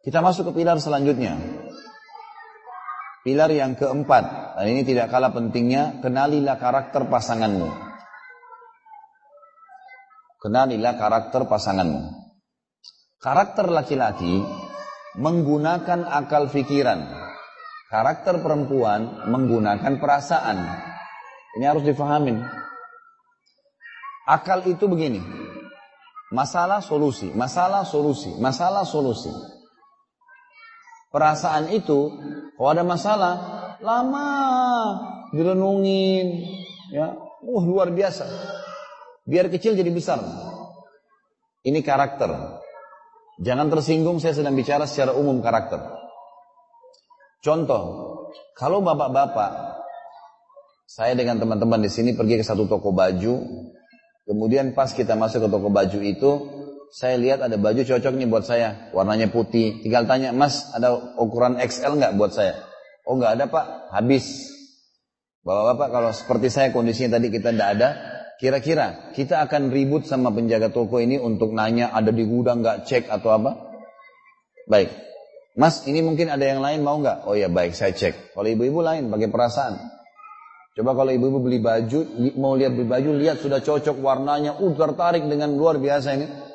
Kita masuk ke pilar selanjutnya. Pilar yang keempat, dan ini tidak kalah pentingnya, kenalilah karakter pasanganmu. Kenalilah karakter pasanganmu. Karakter laki-laki menggunakan akal pikiran. Karakter perempuan menggunakan perasaan. Ini harus difahamin. Akal itu begini. Masalah solusi, masalah solusi, masalah solusi. Perasaan itu kalau ada masalah lama direnungin, ya, uh luar biasa. Biar kecil jadi besar. Ini karakter. Jangan tersinggung saya sedang bicara secara umum karakter. Contoh, kalau bapak-bapak saya dengan teman-teman di sini pergi ke satu toko baju, kemudian pas kita masuk ke toko baju itu, saya lihat ada baju cocok nih buat saya, warnanya putih. Tinggal tanya, Mas, ada ukuran XL nggak buat saya? Oh nggak ada Pak, habis. Bapak-bapak kalau seperti saya kondisinya tadi kita tidak ada, kira-kira kita akan ribut sama penjaga toko ini untuk nanya ada di gudang nggak cek atau apa? Baik. Mas, ini mungkin ada yang lain mau nggak? Oh ya baik, saya cek. Kalau ibu-ibu lain, pakai perasaan. Coba kalau ibu-ibu beli baju, mau lihat beli baju, lihat sudah cocok warnanya, uh tertarik dengan luar biasa ini.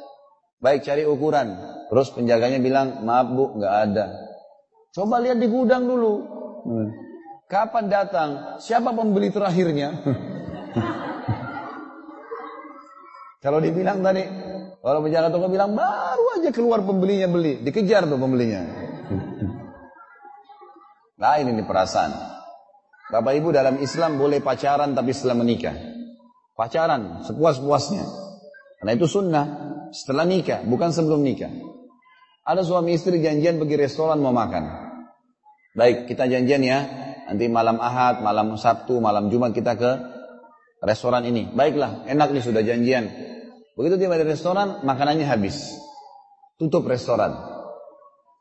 Baik cari ukuran. Terus penjaganya bilang, maaf bu, nggak ada. Coba lihat di gudang dulu. Hmm. Kapan datang? Siapa pembeli terakhirnya? kalau dibilang tadi, kalau penjaga toko bilang baru aja keluar pembelinya beli, dikejar tuh pembelinya. Nah ini perasaan. Bapak ibu dalam Islam boleh pacaran tapi setelah menikah. Pacaran sepuas-puasnya. Karena itu sunnah setelah nikah, bukan sebelum nikah. Ada suami istri janjian pergi restoran mau makan. Baik, kita janjian ya. Nanti malam Ahad, malam Sabtu, malam Jumat kita ke restoran ini. Baiklah, enak nih sudah janjian. Begitu tiba di restoran, makanannya habis. Tutup restoran.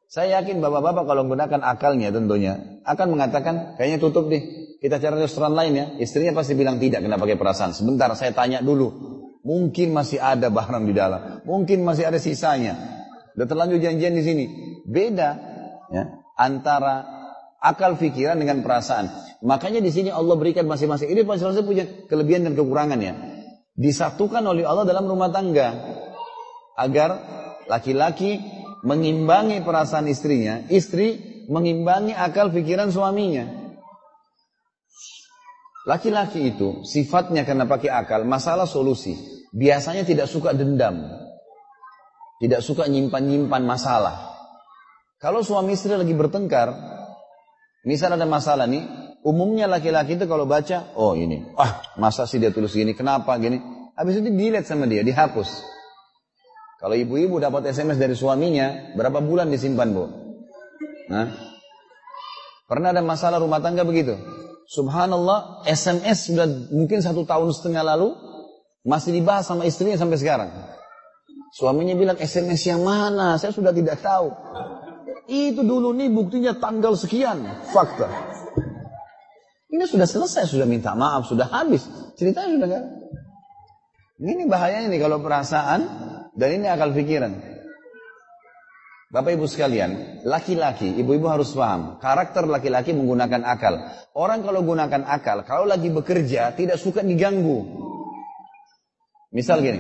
Saya yakin bapak-bapak kalau menggunakan akalnya tentunya akan mengatakan kayaknya tutup deh. Kita cari restoran lain ya. Istrinya pasti bilang tidak kena pakai perasaan. Sebentar saya tanya dulu. Mungkin masih ada barang di dalam. Mungkin masih ada sisanya. Sudah terlanjur janjian di sini. Beda ya, antara akal pikiran dengan perasaan. Makanya di sini Allah berikan masing-masing. Ini masing-masing punya kelebihan dan kekurangan ya. Disatukan oleh Allah dalam rumah tangga. Agar laki-laki mengimbangi perasaan istrinya. Istri mengimbangi akal pikiran suaminya. Laki-laki itu sifatnya karena pakai akal, masalah solusi. Biasanya tidak suka dendam. Tidak suka nyimpan-nyimpan masalah. Kalau suami istri lagi bertengkar, misal ada masalah nih, umumnya laki-laki itu kalau baca, oh ini, ah masa sih dia tulis gini, kenapa gini? Habis itu delete sama dia, dihapus. Kalau ibu-ibu dapat SMS dari suaminya, berapa bulan disimpan bu? Nah, pernah ada masalah rumah tangga begitu? Subhanallah, SMS sudah mungkin satu tahun setengah lalu masih dibahas sama istrinya sampai sekarang. Suaminya bilang SMS yang mana? Saya sudah tidak tahu. Itu dulu nih buktinya tanggal sekian. Fakta. Ini sudah selesai, sudah minta maaf, sudah habis. Ceritanya sudah gak. Ini bahayanya nih kalau perasaan dan ini akal pikiran. Bapak ibu sekalian, laki-laki, ibu-ibu harus paham, karakter laki-laki menggunakan akal. Orang kalau gunakan akal, kalau lagi bekerja tidak suka diganggu. Misal gini,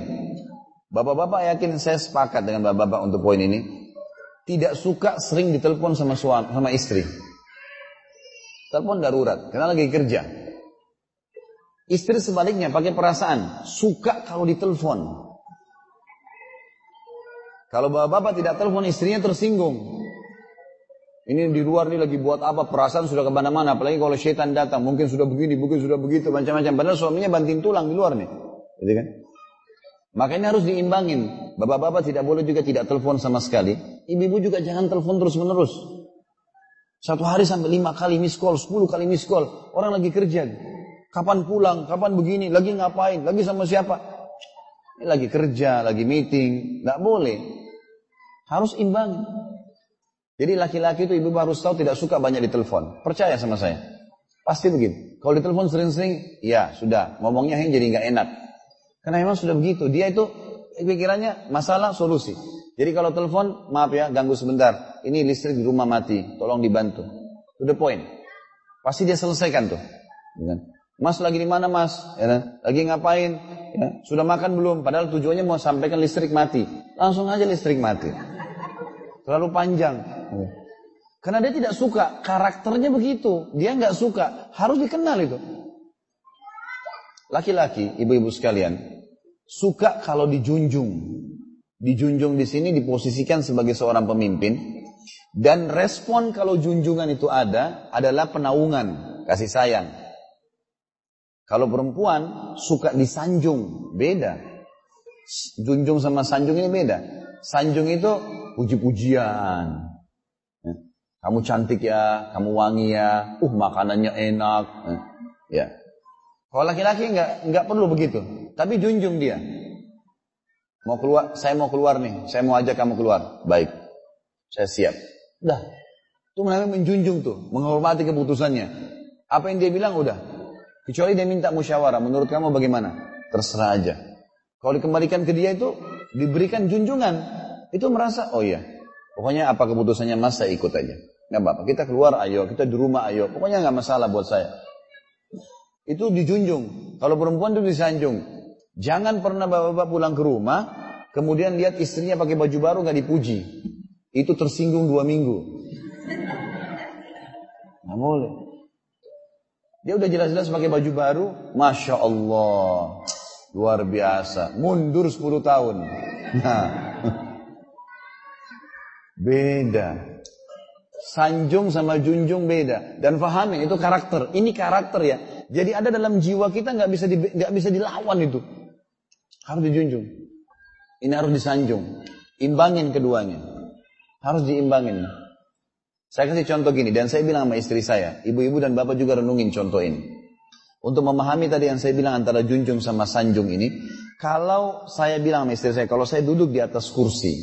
bapak-bapak yakin saya sepakat dengan bapak-bapak untuk poin ini, tidak suka sering ditelepon sama suami, sama istri. Telepon darurat, karena lagi kerja. Istri sebaliknya pakai perasaan, suka kalau ditelepon. Kalau bapak-bapak tidak telepon istrinya tersinggung. Ini di luar ini lagi buat apa? Perasaan sudah ke mana-mana. Apalagi kalau syaitan datang. Mungkin sudah begini, mungkin sudah begitu. Macam-macam. Padahal suaminya banting tulang di luar nih. Gitu kan? Makanya harus diimbangin. Bapak-bapak tidak boleh juga tidak telepon sama sekali. Ibu-ibu juga jangan telepon terus-menerus. Satu hari sampai lima kali miss call, sepuluh kali miss call. Orang lagi kerja. Kapan pulang, kapan begini, lagi ngapain, lagi sama siapa. Ini lagi kerja, lagi meeting. Tidak boleh. Harus imbang. Jadi laki-laki itu ibu harus tahu tidak suka banyak ditelepon. Percaya sama saya. Pasti begitu. Kalau ditelepon sering-sering, ya sudah. Ngomongnya yang jadi nggak enak. Karena memang sudah begitu. Dia itu pikirannya masalah solusi. Jadi kalau telepon, maaf ya, ganggu sebentar. Ini listrik di rumah mati, tolong dibantu. To the point. Pasti dia selesaikan tuh. Ya kan? Mas lagi di mana mas? Ya, kan? lagi ngapain? Ya, sudah makan belum? Padahal tujuannya mau sampaikan listrik mati. Langsung aja listrik mati. Terlalu panjang. Ya. Karena dia tidak suka, karakternya begitu. Dia nggak suka, harus dikenal itu. Laki-laki, ibu-ibu sekalian, suka kalau dijunjung. Dijunjung di sini diposisikan sebagai seorang pemimpin. Dan respon kalau junjungan itu ada adalah penaungan, kasih sayang. Kalau perempuan suka disanjung, beda. Junjung sama sanjung ini beda. Sanjung itu puji-pujian. Ya. Kamu cantik ya, kamu wangi ya, uh makanannya enak. Ya. Kalau laki-laki nggak nggak perlu begitu, tapi junjung dia. Mau keluar, saya mau keluar nih, saya mau ajak kamu keluar. Baik, saya siap. Dah, itu namanya menjunjung tuh, menghormati keputusannya. Apa yang dia bilang udah. Kecuali dia minta musyawarah, menurut kamu bagaimana? Terserah aja. Kalau dikembalikan ke dia itu, diberikan junjungan. Itu merasa, oh iya, pokoknya apa keputusannya mas, saya ikut aja. Nggak apa-apa, kita keluar ayo, kita di rumah ayo. Pokoknya nggak masalah buat saya. Itu dijunjung. Kalau perempuan itu disanjung. Jangan pernah bapak-bapak pulang ke rumah, kemudian lihat istrinya pakai baju baru nggak dipuji itu tersinggung dua minggu. Nggak boleh. Dia udah jelas-jelas pakai baju baru, masya Allah, luar biasa. Mundur 10 tahun. Nah, beda. Sanjung sama junjung beda. Dan fahamin itu karakter. Ini karakter ya. Jadi ada dalam jiwa kita nggak bisa di, gak bisa dilawan itu. Harus dijunjung. Ini harus disanjung. Imbangin keduanya. Harus diimbangin. Saya kasih contoh gini, dan saya bilang sama istri saya, ibu-ibu dan bapak juga renungin contoh ini. Untuk memahami tadi yang saya bilang antara junjung sama sanjung ini, kalau saya bilang sama istri saya, kalau saya duduk di atas kursi,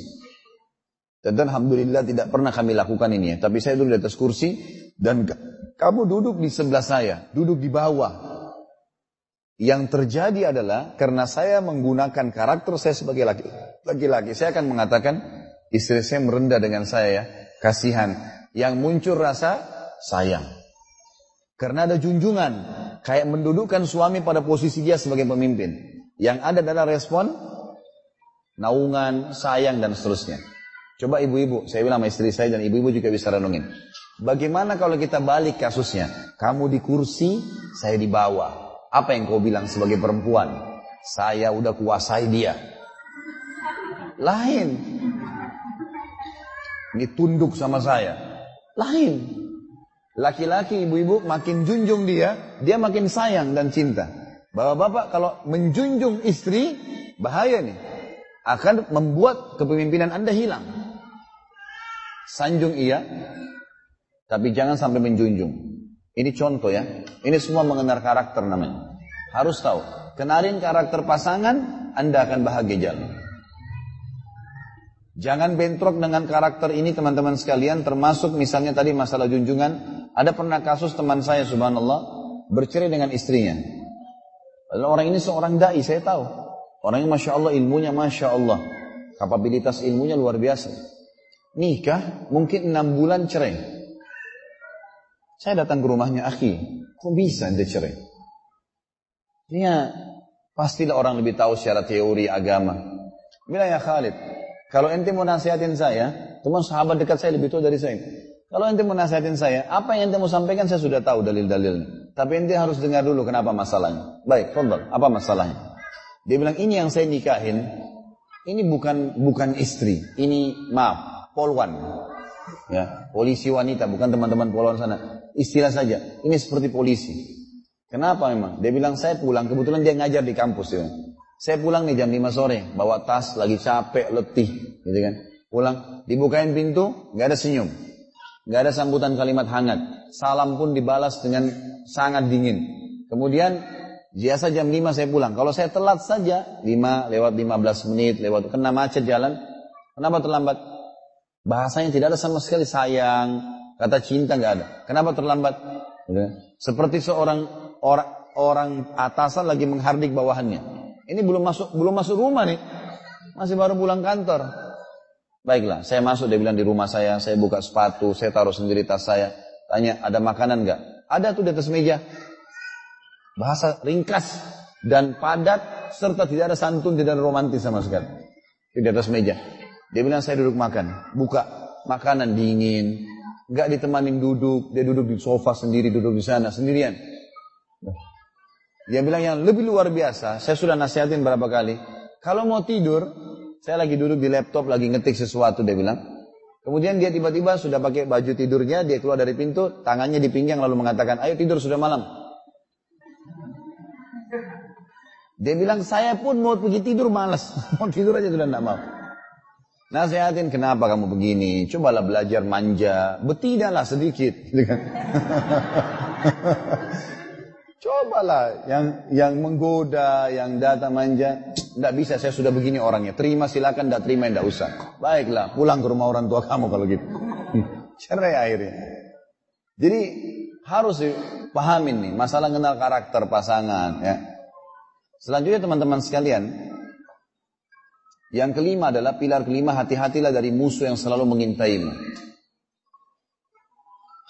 dan, Alhamdulillah tidak pernah kami lakukan ini ya, tapi saya duduk di atas kursi, dan kamu duduk di sebelah saya, duduk di bawah. Yang terjadi adalah, karena saya menggunakan karakter saya sebagai laki-laki, saya akan mengatakan, Istri saya merendah dengan saya ya. Kasihan. Yang muncul rasa sayang. Karena ada junjungan. Kayak mendudukkan suami pada posisi dia sebagai pemimpin. Yang ada adalah respon. Naungan, sayang dan seterusnya. Coba ibu-ibu. Saya bilang sama istri saya dan ibu-ibu juga bisa renungin. Bagaimana kalau kita balik kasusnya? Kamu di kursi, saya di bawah. Apa yang kau bilang sebagai perempuan? Saya udah kuasai dia. Lain. Ini tunduk sama saya. Lain. Laki-laki ibu-ibu makin junjung dia, dia makin sayang dan cinta. Bapak-bapak kalau menjunjung istri, bahaya nih. Akan membuat kepemimpinan anda hilang. Sanjung iya, tapi jangan sampai menjunjung. Ini contoh ya. Ini semua mengenal karakter namanya. Harus tahu. Kenalin karakter pasangan, anda akan bahagia jalan. Jangan bentrok dengan karakter ini teman-teman sekalian, termasuk misalnya tadi masalah junjungan. Ada pernah kasus teman saya subhanallah, bercerai dengan istrinya. Lalu orang ini seorang da'i, saya tahu. Orangnya Masya Allah, ilmunya Masya Allah. Kapabilitas ilmunya luar biasa. Nikah, mungkin enam bulan cerai. Saya datang ke rumahnya, akhi, kok bisa anda cerai? Dia pastilah orang lebih tahu secara teori agama. Bila ya Khalid, kalau ente mau nasihatin saya, teman sahabat dekat saya lebih tua dari saya. Kalau ente mau nasihatin saya, apa yang ente mau sampaikan saya sudah tahu dalil-dalilnya. Tapi ente harus dengar dulu kenapa masalahnya. Baik, fadal, apa masalahnya? Dia bilang ini yang saya nikahin, ini bukan bukan istri, ini maaf, polwan. Ya, polisi wanita, bukan teman-teman polwan sana. Istilah saja, ini seperti polisi. Kenapa memang? Dia bilang saya pulang, kebetulan dia ngajar di kampus. Ya. Saya pulang nih jam 5 sore, bawa tas, lagi capek, letih, gitu kan. Pulang, dibukain pintu, nggak ada senyum. nggak ada sambutan kalimat hangat. Salam pun dibalas dengan sangat dingin. Kemudian, biasa jam 5 saya pulang. Kalau saya telat saja, 5 lewat 15 menit, lewat kena macet jalan. Kenapa terlambat? Bahasanya tidak ada sama sekali sayang, kata cinta nggak ada. Kenapa terlambat? Seperti seorang orang orang atasan lagi menghardik bawahannya. Ini belum masuk belum masuk rumah nih. Masih baru pulang kantor. Baiklah, saya masuk, dia bilang di rumah saya, saya buka sepatu, saya taruh sendiri tas saya. Tanya, ada makanan nggak? Ada tuh di atas meja. Bahasa ringkas dan padat, serta tidak ada santun, tidak ada romantis sama sekali. Di atas meja. Dia bilang, saya duduk makan. Buka, makanan dingin. Nggak ditemanin duduk, dia duduk di sofa sendiri, duduk di sana, sendirian. Dia bilang yang lebih luar biasa, saya sudah nasihatin berapa kali. Kalau mau tidur, saya lagi duduk di laptop, lagi ngetik sesuatu, dia bilang. Kemudian dia tiba-tiba sudah pakai baju tidurnya, dia keluar dari pintu, tangannya di pinggang lalu mengatakan, ayo tidur sudah malam. Dia bilang, saya pun mau pergi tidur malas. mau tidur aja sudah tidak mau. Nasihatin, kenapa kamu begini? Cobalah belajar manja. Betidaklah sedikit. Cobalah yang yang menggoda, yang datang manja. Tidak bisa, saya sudah begini orangnya. Terima silakan, tidak terima, tidak usah. Baiklah, pulang ke rumah orang tua kamu kalau gitu. Cerai akhirnya. Jadi harus dipahamin nih, masalah kenal karakter pasangan. ya. Selanjutnya teman-teman sekalian, yang kelima adalah pilar kelima hati-hatilah dari musuh yang selalu mengintaimu.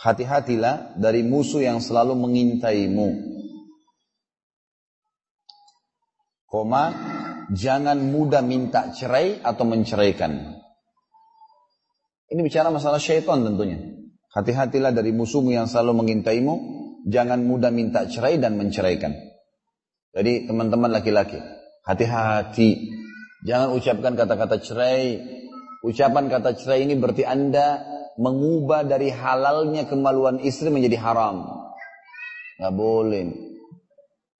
Hati-hatilah dari musuh yang selalu mengintaimu. Koma, jangan mudah minta cerai atau menceraikan. Ini bicara masalah syaitan tentunya. Hati-hatilah dari musuhmu yang selalu mengintaimu, jangan mudah minta cerai dan menceraikan. Jadi teman-teman laki-laki, hati-hati. Jangan ucapkan kata-kata cerai. Ucapan kata cerai ini berarti Anda mengubah dari halalnya kemaluan istri menjadi haram. Gak boleh.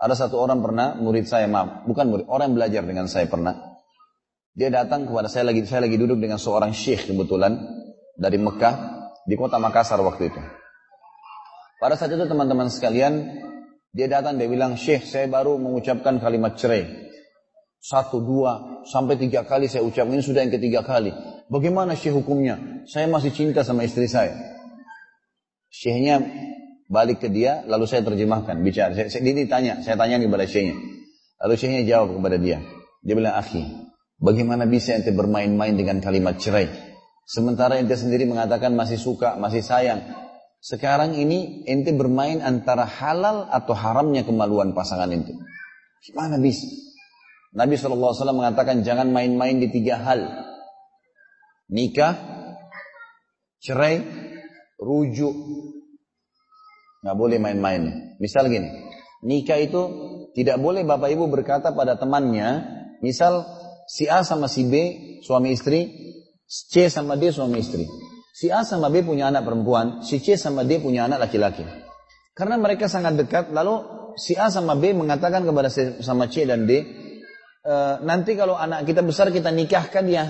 Ada satu orang pernah, murid saya, maaf, bukan murid, orang yang belajar dengan saya pernah. Dia datang kepada saya lagi, saya lagi duduk dengan seorang syekh kebetulan dari Mekah di kota Makassar waktu itu. Pada saat itu teman-teman sekalian, dia datang dia bilang, Syekh saya baru mengucapkan kalimat cerai. Satu, dua, sampai tiga kali saya ucapkan, ini sudah yang ketiga kali. Bagaimana syekh hukumnya? Saya masih cinta sama istri saya. Syekhnya Balik ke dia, lalu saya terjemahkan, bicara. Saya, saya, dia ditanya, saya tanya kepada syekhnya. Lalu syekhnya jawab kepada dia. Dia bilang, akhi, bagaimana bisa ente bermain-main dengan kalimat cerai? Sementara ente sendiri mengatakan masih suka, masih sayang. Sekarang ini ente bermain antara halal atau haramnya kemaluan pasangan itu. Gimana bisa? Nabi SAW mengatakan jangan main-main di tiga hal. Nikah, cerai, rujuk, Nggak boleh main-main. Misal gini, nikah itu tidak boleh bapak ibu berkata pada temannya, misal si A sama si B suami istri, C sama D suami istri. Si A sama B punya anak perempuan, si C sama D punya anak laki-laki. Karena mereka sangat dekat, lalu si A sama B mengatakan kepada si, sama C dan D, e, nanti kalau anak kita besar kita nikahkan dia.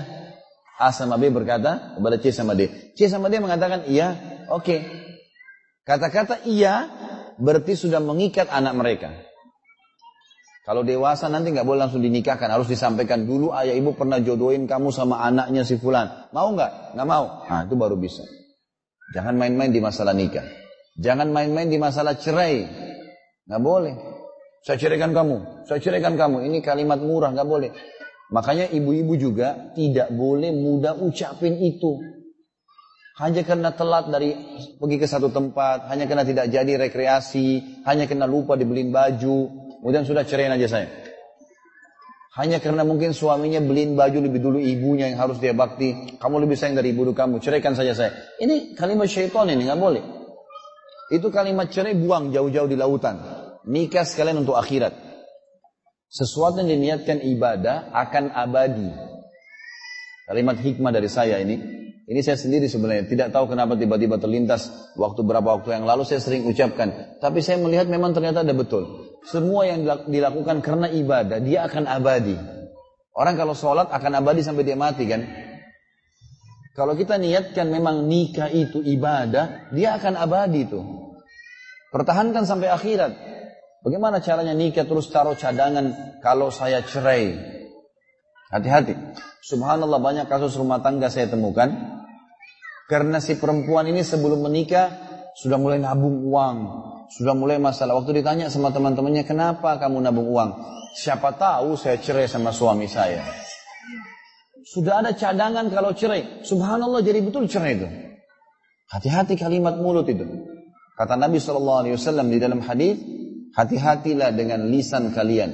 A sama B berkata kepada C sama D. C sama D mengatakan, iya, oke. Okay. Kata-kata iya berarti sudah mengikat anak mereka. Kalau dewasa nanti nggak boleh langsung dinikahkan, harus disampaikan dulu ayah ibu pernah jodohin kamu sama anaknya si fulan. Mau nggak? Nggak mau. Nah itu baru bisa. Jangan main-main di masalah nikah. Jangan main-main di masalah cerai. Nggak boleh. Saya ceraikan kamu, saya ceraikan kamu. Ini kalimat murah, nggak boleh. Makanya ibu-ibu juga tidak boleh mudah ucapin itu. Hanya karena telat dari pergi ke satu tempat, hanya karena tidak jadi rekreasi, hanya karena lupa dibeliin baju, kemudian sudah ceraiin aja saya. Hanya karena mungkin suaminya beliin baju lebih dulu ibunya yang harus dia bakti, kamu lebih sayang dari ibu kamu, ceraikan saja saya. Ini kalimat syaitan ini nggak boleh. Itu kalimat cerai buang jauh-jauh di lautan. Nikah sekalian untuk akhirat. Sesuatu yang diniatkan ibadah akan abadi. Kalimat hikmah dari saya ini. Ini saya sendiri sebenarnya tidak tahu kenapa tiba-tiba terlintas waktu berapa waktu yang lalu saya sering ucapkan. Tapi saya melihat memang ternyata ada betul. Semua yang dilakukan karena ibadah dia akan abadi. Orang kalau sholat akan abadi sampai dia mati kan. Kalau kita niatkan memang nikah itu ibadah, dia akan abadi itu. Pertahankan sampai akhirat. Bagaimana caranya nikah terus taruh cadangan kalau saya cerai? Hati-hati. Subhanallah banyak kasus rumah tangga saya temukan. Karena si perempuan ini sebelum menikah sudah mulai nabung uang. Sudah mulai masalah. Waktu ditanya sama teman-temannya, kenapa kamu nabung uang? Siapa tahu saya cerai sama suami saya. Sudah ada cadangan kalau cerai. Subhanallah jadi betul cerai itu. Hati-hati kalimat mulut itu. Kata Nabi SAW di dalam hadis, hati-hatilah dengan lisan kalian.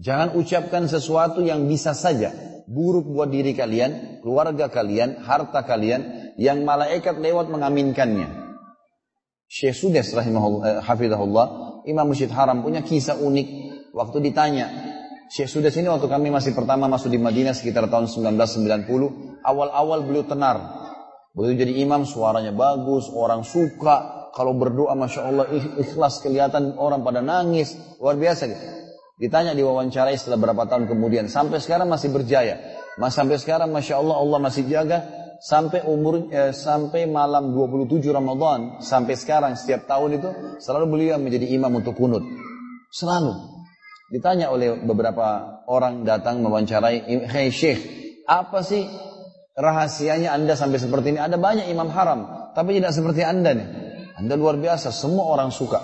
Jangan ucapkan sesuatu yang bisa saja buruk buat diri kalian, keluarga kalian, harta kalian, yang malaikat lewat mengaminkannya. Syekh Sudes rahimahullah, eh, hafizahullah, Imam Masjid Haram punya kisah unik. Waktu ditanya, Syekh Sudes ini waktu kami masih pertama masuk di Madinah sekitar tahun 1990, awal-awal beliau tenar. Beliau jadi imam, suaranya bagus, orang suka. Kalau berdoa, Masya Allah, ikhlas kelihatan orang pada nangis. Luar biasa gitu. Ditanya di wawancara setelah berapa tahun kemudian. Sampai sekarang masih berjaya. Mas sampai sekarang Masya Allah Allah masih jaga. Sampai umur eh, sampai malam 27 Ramadan. Sampai sekarang setiap tahun itu. Selalu beliau menjadi imam untuk kunut. Selalu. Ditanya oleh beberapa orang datang mewawancarai. Hei Syekh. Apa sih rahasianya anda sampai seperti ini? Ada banyak imam haram. Tapi tidak seperti anda nih. Anda luar biasa. Semua orang suka.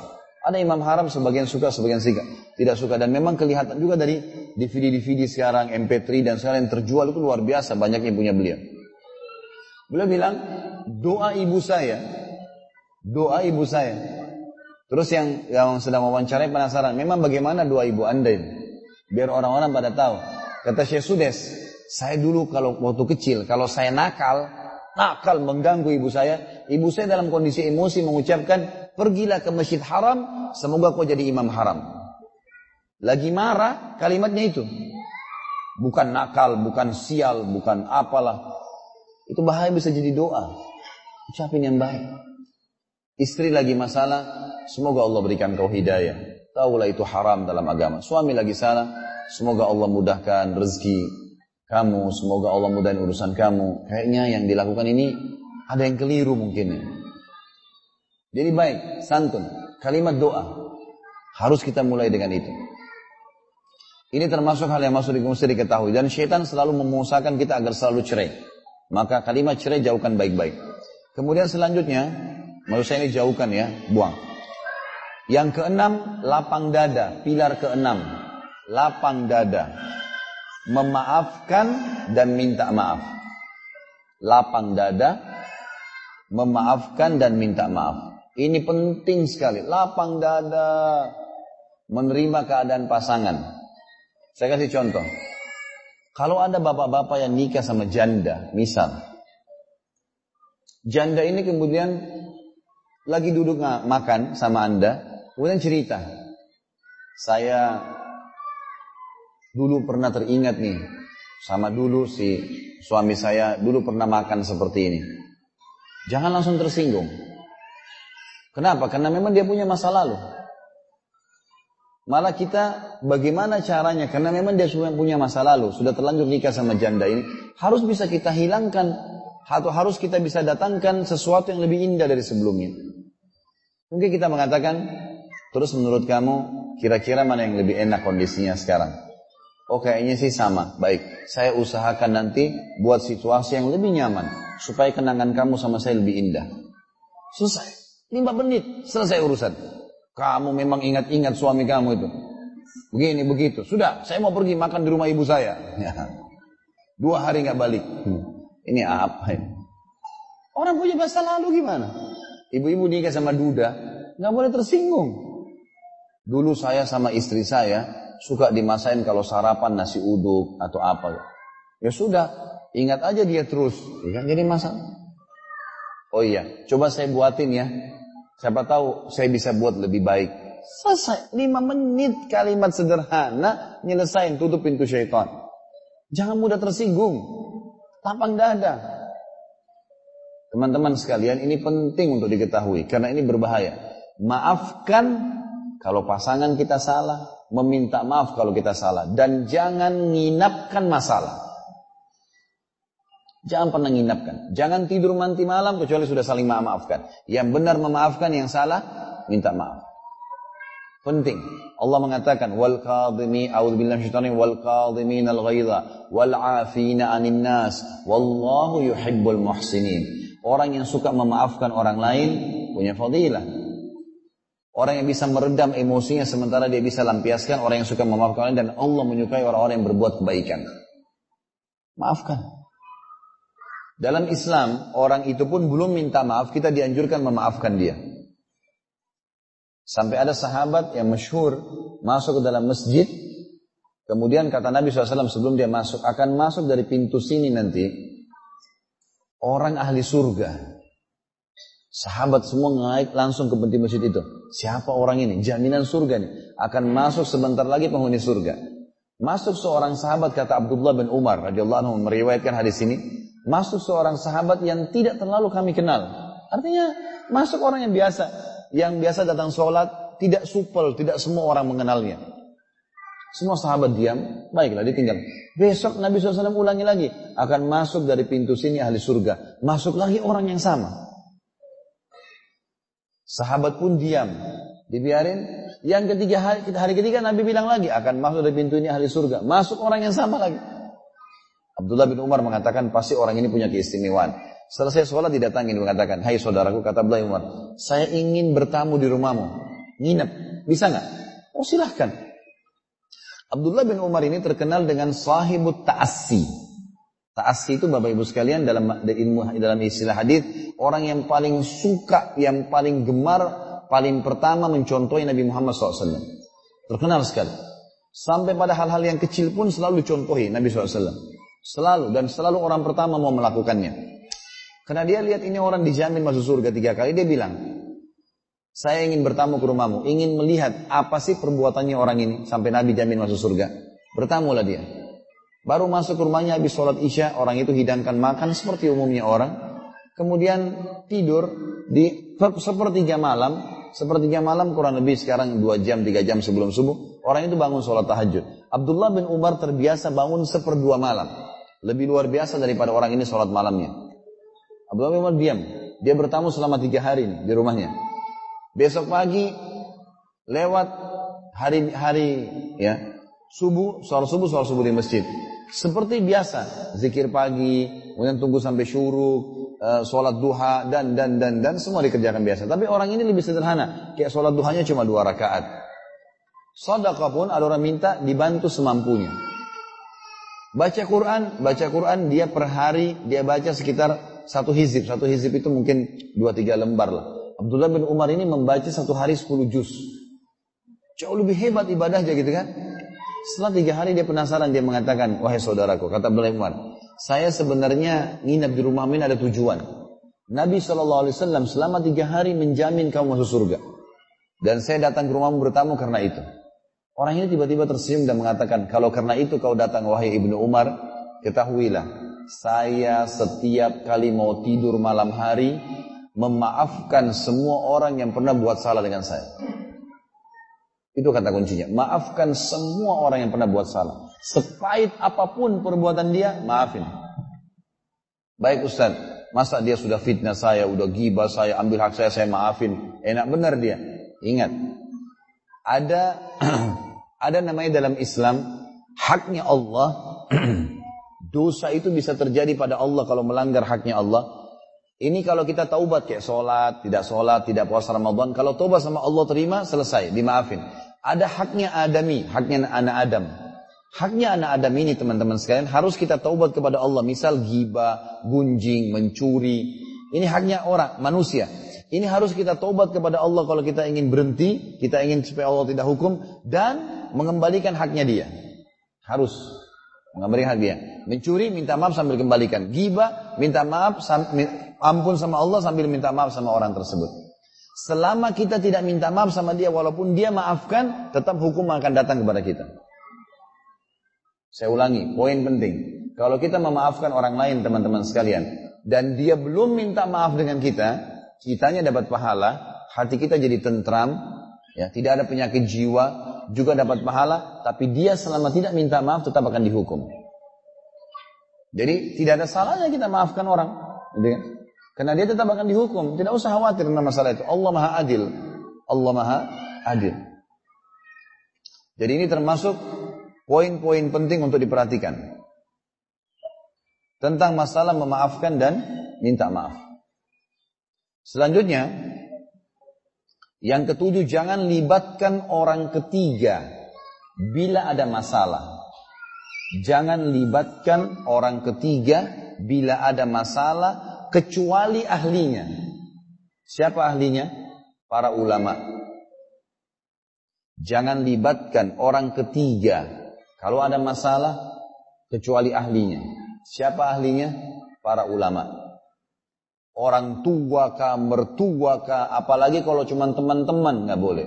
Ada imam haram sebagian suka, sebagian tidak. Tidak suka. Dan memang kelihatan juga dari DVD-DVD sekarang, MP3 dan sekarang yang terjual itu luar biasa. Banyak yang punya beliau. Beliau bilang, doa ibu saya. Doa ibu saya. Terus yang yang sedang mewawancarai penasaran, memang bagaimana doa ibu anda ini? Biar orang-orang pada tahu. Kata Syekh Sudes, saya dulu kalau waktu kecil, kalau saya nakal, nakal mengganggu ibu saya, ibu saya dalam kondisi emosi mengucapkan, pergilah ke masjid haram, semoga kau jadi imam haram. Lagi marah, kalimatnya itu. Bukan nakal, bukan sial, bukan apalah. Itu bahaya bisa jadi doa. Ucapin yang baik. Istri lagi masalah, semoga Allah berikan kau hidayah. Taulah itu haram dalam agama. Suami lagi salah, semoga Allah mudahkan rezeki kamu, semoga Allah mudahin urusan kamu. Kayaknya yang dilakukan ini ada yang keliru mungkin. Jadi baik, santun, kalimat doa. Harus kita mulai dengan itu. Ini termasuk hal yang masuk di mesti diketahui. Dan syaitan selalu memusakan kita agar selalu cerai. Maka kalimat cerai jauhkan baik-baik. Kemudian selanjutnya, menurut saya ini jauhkan ya, buang. Yang keenam, lapang dada, pilar keenam. Lapang dada. Memaafkan dan minta maaf. Lapang dada, memaafkan dan minta maaf. Ini penting sekali. Lapang dada. Menerima keadaan pasangan. Saya kasih contoh. Kalau ada bapak-bapak yang nikah sama janda, misal. Janda ini kemudian lagi duduk makan sama Anda, kemudian cerita. Saya dulu pernah teringat nih, sama dulu si suami saya dulu pernah makan seperti ini. Jangan langsung tersinggung. Kenapa? Karena memang dia punya masa lalu. Malah kita bagaimana caranya? Karena memang dia sudah punya masa lalu, sudah terlanjur nikah sama janda ini, harus bisa kita hilangkan atau harus kita bisa datangkan sesuatu yang lebih indah dari sebelumnya. Mungkin kita mengatakan, terus menurut kamu kira-kira mana yang lebih enak kondisinya sekarang? Oh kayaknya sih sama. Baik, saya usahakan nanti buat situasi yang lebih nyaman supaya kenangan kamu sama saya lebih indah. Selesai. Lima menit, selesai urusan. Kamu memang ingat-ingat suami kamu itu. Begini, begitu. Sudah, saya mau pergi makan di rumah ibu saya. Ya. Dua hari nggak balik. Hmm. Ini apa ini? Orang punya masa lalu gimana? Ibu-ibu nikah sama duda, nggak boleh tersinggung. Dulu saya sama istri saya suka dimasain kalau sarapan nasi uduk atau apa. Ya sudah, ingat aja dia terus. Ya, jadi masalah. Oh iya, coba saya buatin ya. Siapa tahu saya bisa buat lebih baik. Selesai, lima menit kalimat sederhana, nyelesain, tutup pintu syaitan. Jangan mudah tersinggung. Lapang dada. Teman-teman sekalian, ini penting untuk diketahui. Karena ini berbahaya. Maafkan kalau pasangan kita salah. Meminta maaf kalau kita salah. Dan jangan nginapkan masalah. Jangan pernah nginapkan. Jangan tidur nanti malam kecuali sudah saling maafkan. Yang benar memaafkan, yang salah minta maaf. Penting. Allah mengatakan wal qadimi a'udzubillahi wal qadimin al ghaidha wal 'afina nas wallahu yuhibbul muhsinin. Orang yang suka memaafkan orang lain punya fadilah. Orang yang bisa meredam emosinya sementara dia bisa lampiaskan orang yang suka memaafkan orang dan Allah menyukai orang-orang yang berbuat kebaikan. Maafkan. Dalam Islam, orang itu pun belum minta maaf, kita dianjurkan memaafkan dia. Sampai ada sahabat yang masyhur masuk ke dalam masjid, kemudian kata Nabi SAW sebelum dia masuk, akan masuk dari pintu sini nanti, orang ahli surga. Sahabat semua naik langsung ke pintu masjid itu. Siapa orang ini? Jaminan surga nih. Akan masuk sebentar lagi penghuni surga. Masuk seorang sahabat kata Abdullah bin Umar radhiyallahu anhu meriwayatkan hadis ini, masuk seorang sahabat yang tidak terlalu kami kenal. Artinya masuk orang yang biasa, yang biasa datang sholat, tidak supel, tidak semua orang mengenalnya. Semua sahabat diam, baiklah ditinggal. Besok Nabi SAW ulangi lagi, akan masuk dari pintu sini ahli surga. Masuk lagi orang yang sama. Sahabat pun diam, dibiarin yang ketiga hari, hari ketiga Nabi bilang lagi akan masuk dari pintu ini ahli surga. Masuk orang yang sama lagi. Abdullah bin Umar mengatakan pasti orang ini punya keistimewaan. Selesai sholat didatangi mengatakan, Hai saudaraku, kata Abdullah Umar, saya ingin bertamu di rumahmu. Nginep, bisa nggak? Oh silahkan. Abdullah bin Umar ini terkenal dengan sahibut ta'assi. Ta'assi itu Bapak Ibu sekalian dalam ilmu dalam istilah hadis orang yang paling suka, yang paling gemar paling pertama mencontohi Nabi Muhammad SAW. Terkenal sekali. Sampai pada hal-hal yang kecil pun selalu dicontohi Nabi SAW. Selalu dan selalu orang pertama mau melakukannya. Karena dia lihat ini orang dijamin masuk surga tiga kali, dia bilang, saya ingin bertamu ke rumahmu, ingin melihat apa sih perbuatannya orang ini sampai Nabi jamin masuk surga. Bertamulah dia. Baru masuk rumahnya habis sholat isya, orang itu hidangkan makan seperti umumnya orang. Kemudian tidur di sepertiga malam, sepertiga malam kurang lebih sekarang dua jam, tiga jam sebelum subuh, orang itu bangun sholat tahajud. Abdullah bin Umar terbiasa bangun seperdua malam. Lebih luar biasa daripada orang ini sholat malamnya. Abdullah bin Umar diam. Dia bertamu selama tiga hari nih, di rumahnya. Besok pagi, lewat hari-hari ya subuh, sholat subuh, sholat subuh di masjid. Seperti biasa, zikir pagi, kemudian tunggu sampai syuruk, uh, sholat duha dan dan dan dan semua dikerjakan biasa. Tapi orang ini lebih sederhana, kayak sholat duhanya cuma dua rakaat. Sedekah pun ada orang minta dibantu semampunya. Baca Quran, baca Quran dia per hari dia baca sekitar satu hizib. Satu hizib itu mungkin dua tiga lembar lah. Abdullah bin Umar ini membaca satu hari sepuluh juz. Jauh lebih hebat ibadahnya gitu kan. Setelah tiga hari dia penasaran, dia mengatakan, wahai saudaraku, kata Abdullah saya sebenarnya nginap di rumah ini ada tujuan. Nabi SAW selama tiga hari menjamin kamu masuk surga. Dan saya datang ke rumahmu bertamu karena itu. Orang ini tiba-tiba tersenyum dan mengatakan, kalau karena itu kau datang wahai Ibnu Umar, ketahuilah, saya setiap kali mau tidur malam hari, memaafkan semua orang yang pernah buat salah dengan saya. Itu kata kuncinya. Maafkan semua orang yang pernah buat salah. Sepahit apa pun perbuatan dia, maafin. Baik Ustaz, masa dia sudah fitnah saya, udah gibah saya, ambil hak saya, saya maafin. Enak benar dia. Ingat, ada ada namanya dalam Islam, haknya Allah, dosa itu bisa terjadi pada Allah kalau melanggar haknya Allah. Ini kalau kita taubat kayak sholat, tidak sholat, tidak puasa Ramadan. Kalau taubat sama Allah terima, selesai, dimaafin. Ada haknya Adami, haknya anak Adam. Haknya anak Adam ini teman-teman sekalian harus kita taubat kepada Allah. Misal giba, gunjing, mencuri. Ini haknya orang, manusia. Ini harus kita taubat kepada Allah kalau kita ingin berhenti, kita ingin supaya Allah tidak hukum dan mengembalikan haknya dia. Harus mengembalikan hak dia. Mencuri minta maaf sambil kembalikan. Giba minta maaf ampun sama Allah sambil minta maaf sama orang tersebut. Selama kita tidak minta maaf sama dia walaupun dia maafkan, tetap hukum akan datang kepada kita. Saya ulangi, poin penting. Kalau kita memaafkan orang lain teman-teman sekalian, dan dia belum minta maaf dengan kita, kitanya dapat pahala, hati kita jadi tentram, ya tidak ada penyakit jiwa, juga dapat pahala, tapi dia selama tidak minta maaf tetap akan dihukum. Jadi tidak ada salahnya kita maafkan orang, gitu kan? Karena dia tetap akan dihukum. Tidak usah khawatir tentang masalah itu. Allah Maha Adil. Allah Maha Adil. Jadi ini termasuk poin-poin penting untuk diperhatikan. Tentang masalah memaafkan dan minta maaf. Selanjutnya, yang ketujuh, jangan libatkan orang ketiga bila ada masalah. Jangan libatkan orang ketiga bila ada masalah kecuali ahlinya. Siapa ahlinya? Para ulama. Jangan libatkan orang ketiga kalau ada masalah kecuali ahlinya. Siapa ahlinya? Para ulama orang tua kah, mertua kah, apalagi kalau cuma teman-teman nggak boleh.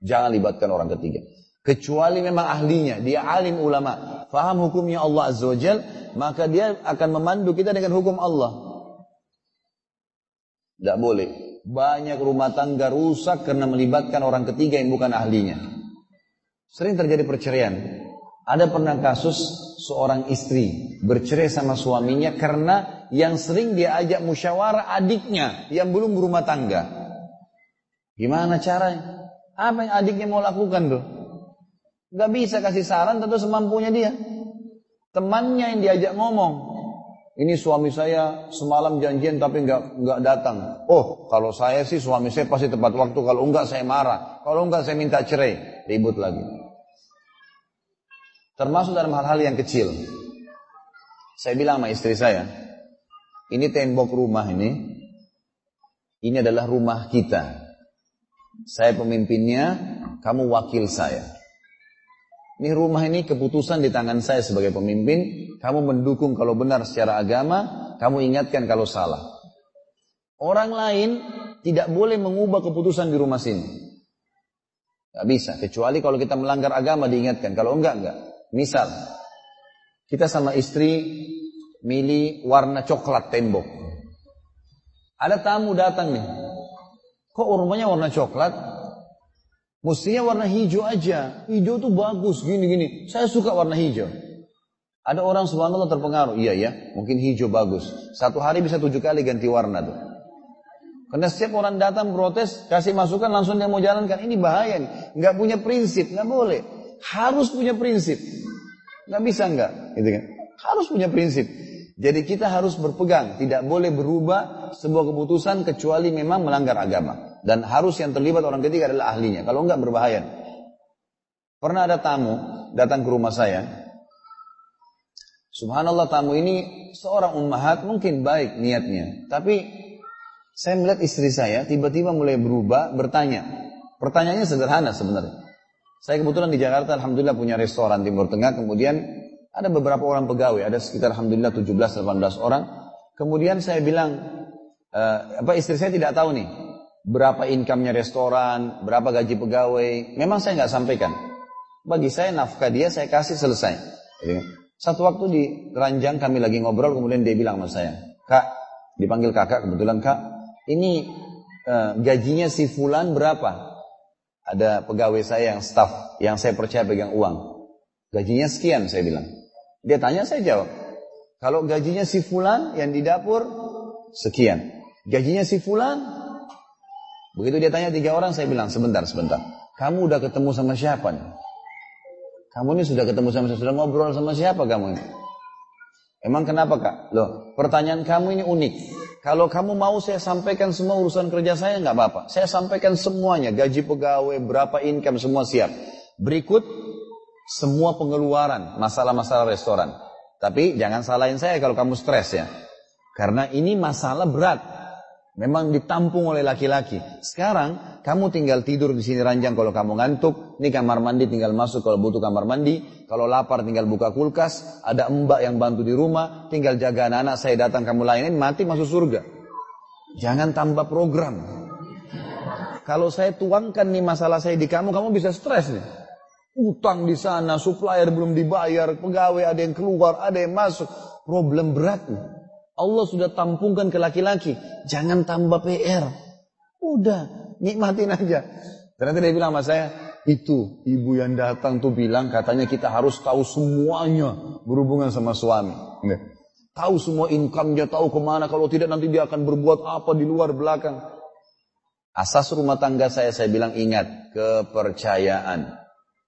Jangan libatkan orang ketiga. Kecuali memang ahlinya, dia alim ulama, faham hukumnya Allah Azza wa maka dia akan memandu kita dengan hukum Allah. Tidak boleh. Banyak rumah tangga rusak karena melibatkan orang ketiga yang bukan ahlinya. Sering terjadi perceraian. Ada pernah kasus seorang istri bercerai sama suaminya karena yang sering dia ajak musyawarah adiknya yang belum berumah tangga. Gimana caranya? Apa yang adiknya mau lakukan tuh? Gak bisa kasih saran tentu semampunya dia. Temannya yang diajak ngomong. Ini suami saya semalam janjian tapi nggak nggak datang. Oh, kalau saya sih suami saya pasti tepat waktu. Kalau enggak saya marah. Kalau enggak saya minta cerai. Ribut lagi. Termasuk dalam hal-hal yang kecil. Saya bilang sama istri saya, ini tembok rumah ini, ini adalah rumah kita. Saya pemimpinnya, kamu wakil saya. Ini rumah ini keputusan di tangan saya sebagai pemimpin, kamu mendukung kalau benar secara agama, kamu ingatkan kalau salah. Orang lain tidak boleh mengubah keputusan di rumah sini. Gak bisa, kecuali kalau kita melanggar agama diingatkan. Kalau enggak, enggak. Misal, kita sama istri milih warna coklat tembok. Ada tamu datang nih. Kok rumahnya warna coklat? Mestinya warna hijau aja. Hijau tuh bagus, gini-gini. Saya suka warna hijau. Ada orang subhanallah terpengaruh. Iya ya, mungkin hijau bagus. Satu hari bisa tujuh kali ganti warna tuh. Karena setiap orang datang protes, kasih masukan langsung dia mau jalankan. Ini bahaya nih. Nggak punya prinsip, nggak boleh. Harus punya prinsip. Nggak bisa nggak, gitu kan? Harus punya prinsip. Jadi kita harus berpegang, tidak boleh berubah sebuah keputusan kecuali memang melanggar agama. Dan harus yang terlibat orang ketiga adalah ahlinya. Kalau enggak berbahaya. Pernah ada tamu datang ke rumah saya. Subhanallah tamu ini seorang ummahat mungkin baik niatnya. Tapi saya melihat istri saya tiba-tiba mulai berubah bertanya. Pertanyaannya sederhana sebenarnya. Saya kebetulan di Jakarta Alhamdulillah punya restoran Timur Tengah. Kemudian ada beberapa orang pegawai. Ada sekitar Alhamdulillah 17-18 orang. Kemudian saya bilang, e, apa istri saya tidak tahu nih. Berapa income-nya restoran, berapa gaji pegawai. Memang saya nggak sampaikan. Bagi saya nafkah dia saya kasih selesai. Satu waktu di ranjang kami lagi ngobrol kemudian dia bilang sama saya, Kak, dipanggil kakak kebetulan kak, ini uh, gajinya si Fulan berapa? ada pegawai saya yang staff yang saya percaya pegang uang. Gajinya sekian saya bilang. Dia tanya saya jawab. Kalau gajinya si fulan yang di dapur sekian. Gajinya si fulan begitu dia tanya tiga orang saya bilang sebentar sebentar. Kamu udah ketemu sama siapa nih? Kamu ini sudah ketemu sama siapa? Sudah ngobrol sama siapa kamu ini? Emang kenapa kak? Loh, pertanyaan kamu ini unik. Kalau kamu mau saya sampaikan semua urusan kerja saya nggak apa-apa. Saya sampaikan semuanya, gaji pegawai, berapa income semua siap. Berikut semua pengeluaran, masalah-masalah restoran. Tapi jangan salahin saya kalau kamu stres ya. Karena ini masalah berat. Memang ditampung oleh laki-laki. Sekarang kamu tinggal tidur di sini ranjang kalau kamu ngantuk. Ini kamar mandi tinggal masuk kalau butuh kamar mandi. Kalau lapar tinggal buka kulkas. Ada mbak yang bantu di rumah. Tinggal jaga anak-anak saya datang kamu layanin mati masuk surga. Jangan tambah program. Kalau saya tuangkan nih masalah saya di kamu, kamu bisa stres nih. Utang di sana, supplier belum dibayar, pegawai ada yang keluar, ada yang masuk. Problem berat nih. Allah sudah tampungkan ke laki-laki. Jangan tambah PR. Udah, nikmatin aja. Ternyata dia bilang sama saya, itu ibu yang datang tuh bilang katanya kita harus tahu semuanya berhubungan sama suami. Tahu semua income-nya, tahu ke mana. Kalau tidak nanti dia akan berbuat apa di luar belakang. Asas rumah tangga saya, saya bilang ingat, kepercayaan.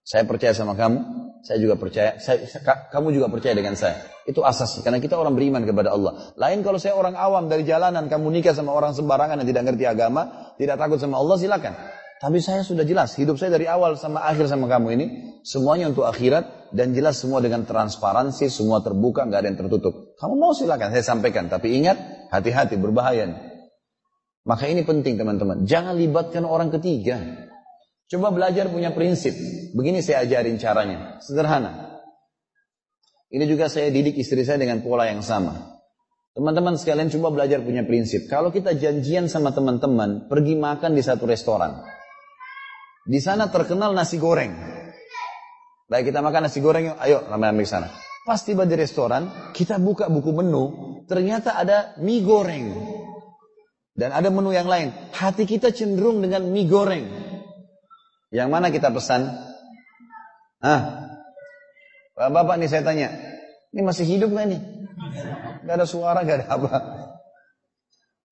Saya percaya sama kamu, saya juga percaya, saya, kamu juga percaya dengan saya. Itu asas, karena kita orang beriman kepada Allah. Lain kalau saya orang awam dari jalanan, kamu nikah sama orang sembarangan yang tidak ngerti agama, tidak takut sama Allah, silakan. Tapi saya sudah jelas, hidup saya dari awal sama akhir sama kamu ini, semuanya untuk akhirat, dan jelas semua dengan transparansi, semua terbuka, nggak ada yang tertutup. Kamu mau silakan saya sampaikan, tapi ingat hati-hati berbahaya. Maka ini penting teman-teman, jangan libatkan orang ketiga. Coba belajar punya prinsip. Begini saya ajarin caranya, sederhana. Ini juga saya didik istri saya dengan pola yang sama. Teman-teman sekalian coba belajar punya prinsip. Kalau kita janjian sama teman-teman, pergi makan di satu restoran. Di sana terkenal nasi goreng. Baik kita makan nasi goreng, ayo ramai-ramai ke sana. Pas tiba di restoran, kita buka buku menu, ternyata ada mie goreng. Dan ada menu yang lain. Hati kita cenderung dengan mie goreng. Yang mana kita pesan? Ah, Bapak-bapak nih saya tanya, ini masih hidup gak nih? Gak ada suara, gak ada apa.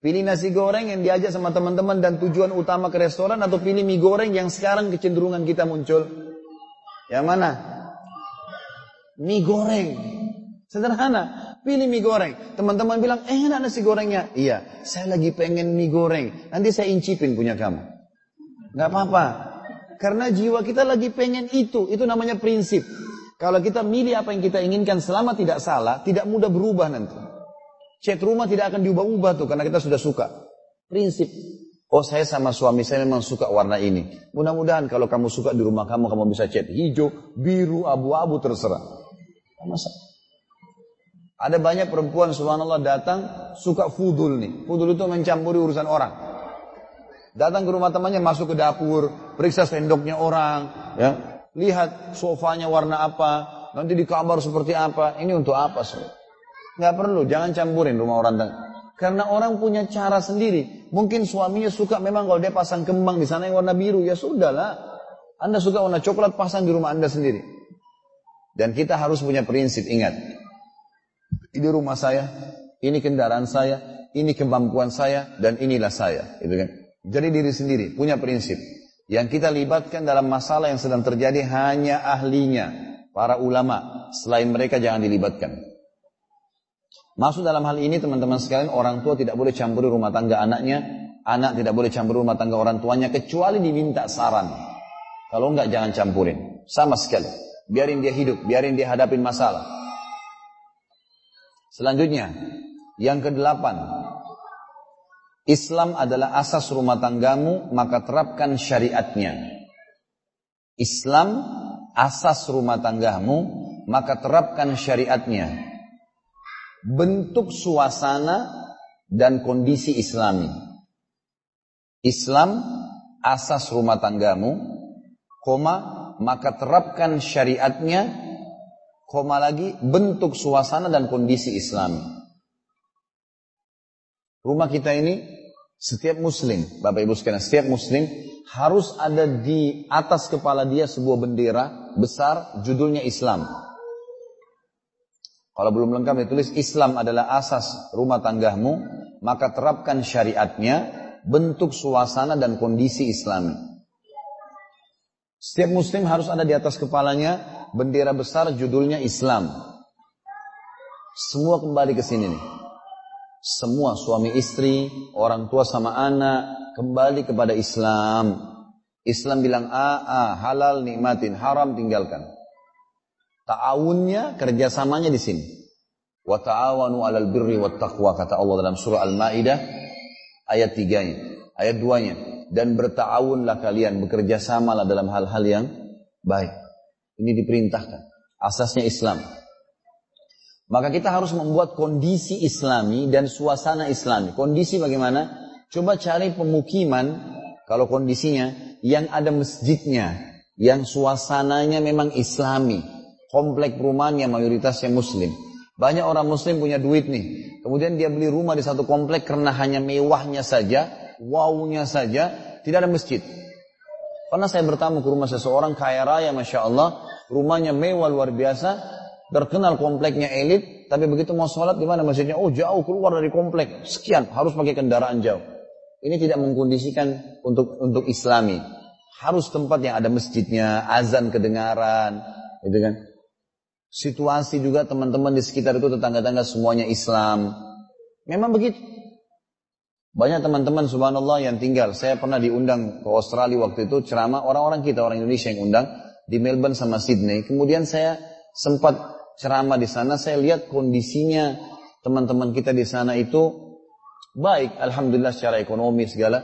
Pilih nasi goreng yang diajak sama teman-teman dan tujuan utama ke restoran atau pilih mie goreng yang sekarang kecenderungan kita muncul? Yang mana? Mie goreng. Sederhana. Pilih mie goreng. Teman-teman bilang, eh enak nasi gorengnya. Iya, saya lagi pengen mie goreng. Nanti saya incipin punya kamu. Gak apa-apa. Karena jiwa kita lagi pengen itu. Itu namanya prinsip. Kalau kita milih apa yang kita inginkan selama tidak salah, tidak mudah berubah nanti. Cat rumah tidak akan diubah-ubah tuh karena kita sudah suka. Prinsip. Oh saya sama suami saya memang suka warna ini. Mudah-mudahan kalau kamu suka di rumah kamu, kamu bisa cat hijau, biru, abu-abu terserah. Masa? Ada banyak perempuan subhanallah datang suka fudul nih. Fudul itu mencampuri urusan orang. Datang ke rumah temannya masuk ke dapur, periksa sendoknya orang, ya lihat sofanya warna apa, nanti di kamar seperti apa. Ini untuk apa sih? Nggak perlu, jangan campurin rumah orang. Karena orang punya cara sendiri. Mungkin suaminya suka memang kalau dia pasang kembang di sana yang warna biru, ya sudahlah. Anda suka warna coklat, pasang di rumah Anda sendiri. Dan kita harus punya prinsip, ingat. Ini rumah saya, ini kendaraan saya, ini kemampuan saya, dan inilah saya. Gitu kan? Jadi diri sendiri, punya prinsip. Yang kita libatkan dalam masalah yang sedang terjadi hanya ahlinya, para ulama. Selain mereka jangan dilibatkan. Masuk dalam hal ini teman-teman sekalian, orang tua tidak boleh campuri rumah tangga anaknya, anak tidak boleh campuri rumah tangga orang tuanya, kecuali diminta saran. Kalau enggak jangan campurin, sama sekali. Biarin dia hidup, biarin dia hadapin masalah. Selanjutnya, yang kedelapan, Islam adalah asas rumah tanggamu, maka terapkan syariatnya. Islam asas rumah tanggamu, maka terapkan syariatnya. Bentuk suasana dan kondisi islami. Islam asas rumah tanggamu, koma, maka terapkan syariatnya, koma lagi bentuk suasana dan kondisi islami. Rumah kita ini setiap muslim, Bapak Ibu sekalian, setiap muslim harus ada di atas kepala dia sebuah bendera besar judulnya Islam. Kalau belum lengkap ditulis Islam adalah asas rumah tanggamu, maka terapkan syariatnya, bentuk suasana dan kondisi Islami. Setiap muslim harus ada di atas kepalanya bendera besar judulnya Islam. Semua kembali ke sini nih. Semua suami istri, orang tua sama anak kembali kepada Islam. Islam bilang a, a halal nikmatin, haram tinggalkan. Ta'awunnya, kerjasamanya di sini. Wa ta'awanu alal birri wa taqwa kata Allah dalam surah Al-Maidah ayat 3-nya, ayat 2-nya. Dan berta'awunlah kalian, bekerja samalah dalam hal-hal yang baik. Ini diperintahkan. Asasnya Islam. Maka kita harus membuat kondisi islami dan suasana islami. Kondisi bagaimana? Coba cari pemukiman, kalau kondisinya, yang ada masjidnya, yang suasananya memang islami. Komplek perumahan yang mayoritasnya muslim. Banyak orang muslim punya duit nih. Kemudian dia beli rumah di satu komplek karena hanya mewahnya saja, wownya saja, tidak ada masjid. Pernah saya bertamu ke rumah seseorang kaya raya, Masya Allah, rumahnya mewah luar biasa, terkenal kompleknya elit, tapi begitu mau sholat di mana masjidnya? Oh jauh keluar dari komplek, sekian harus pakai kendaraan jauh. Ini tidak mengkondisikan untuk untuk Islami. Harus tempat yang ada masjidnya, azan kedengaran, gitu kan? Situasi juga teman-teman di sekitar itu tetangga-tetangga semuanya Islam. Memang begitu. Banyak teman-teman subhanallah yang tinggal. Saya pernah diundang ke Australia waktu itu ceramah orang-orang kita, orang Indonesia yang undang di Melbourne sama Sydney. Kemudian saya sempat ceramah di sana, saya lihat kondisinya teman-teman kita di sana itu baik, alhamdulillah secara ekonomi segala.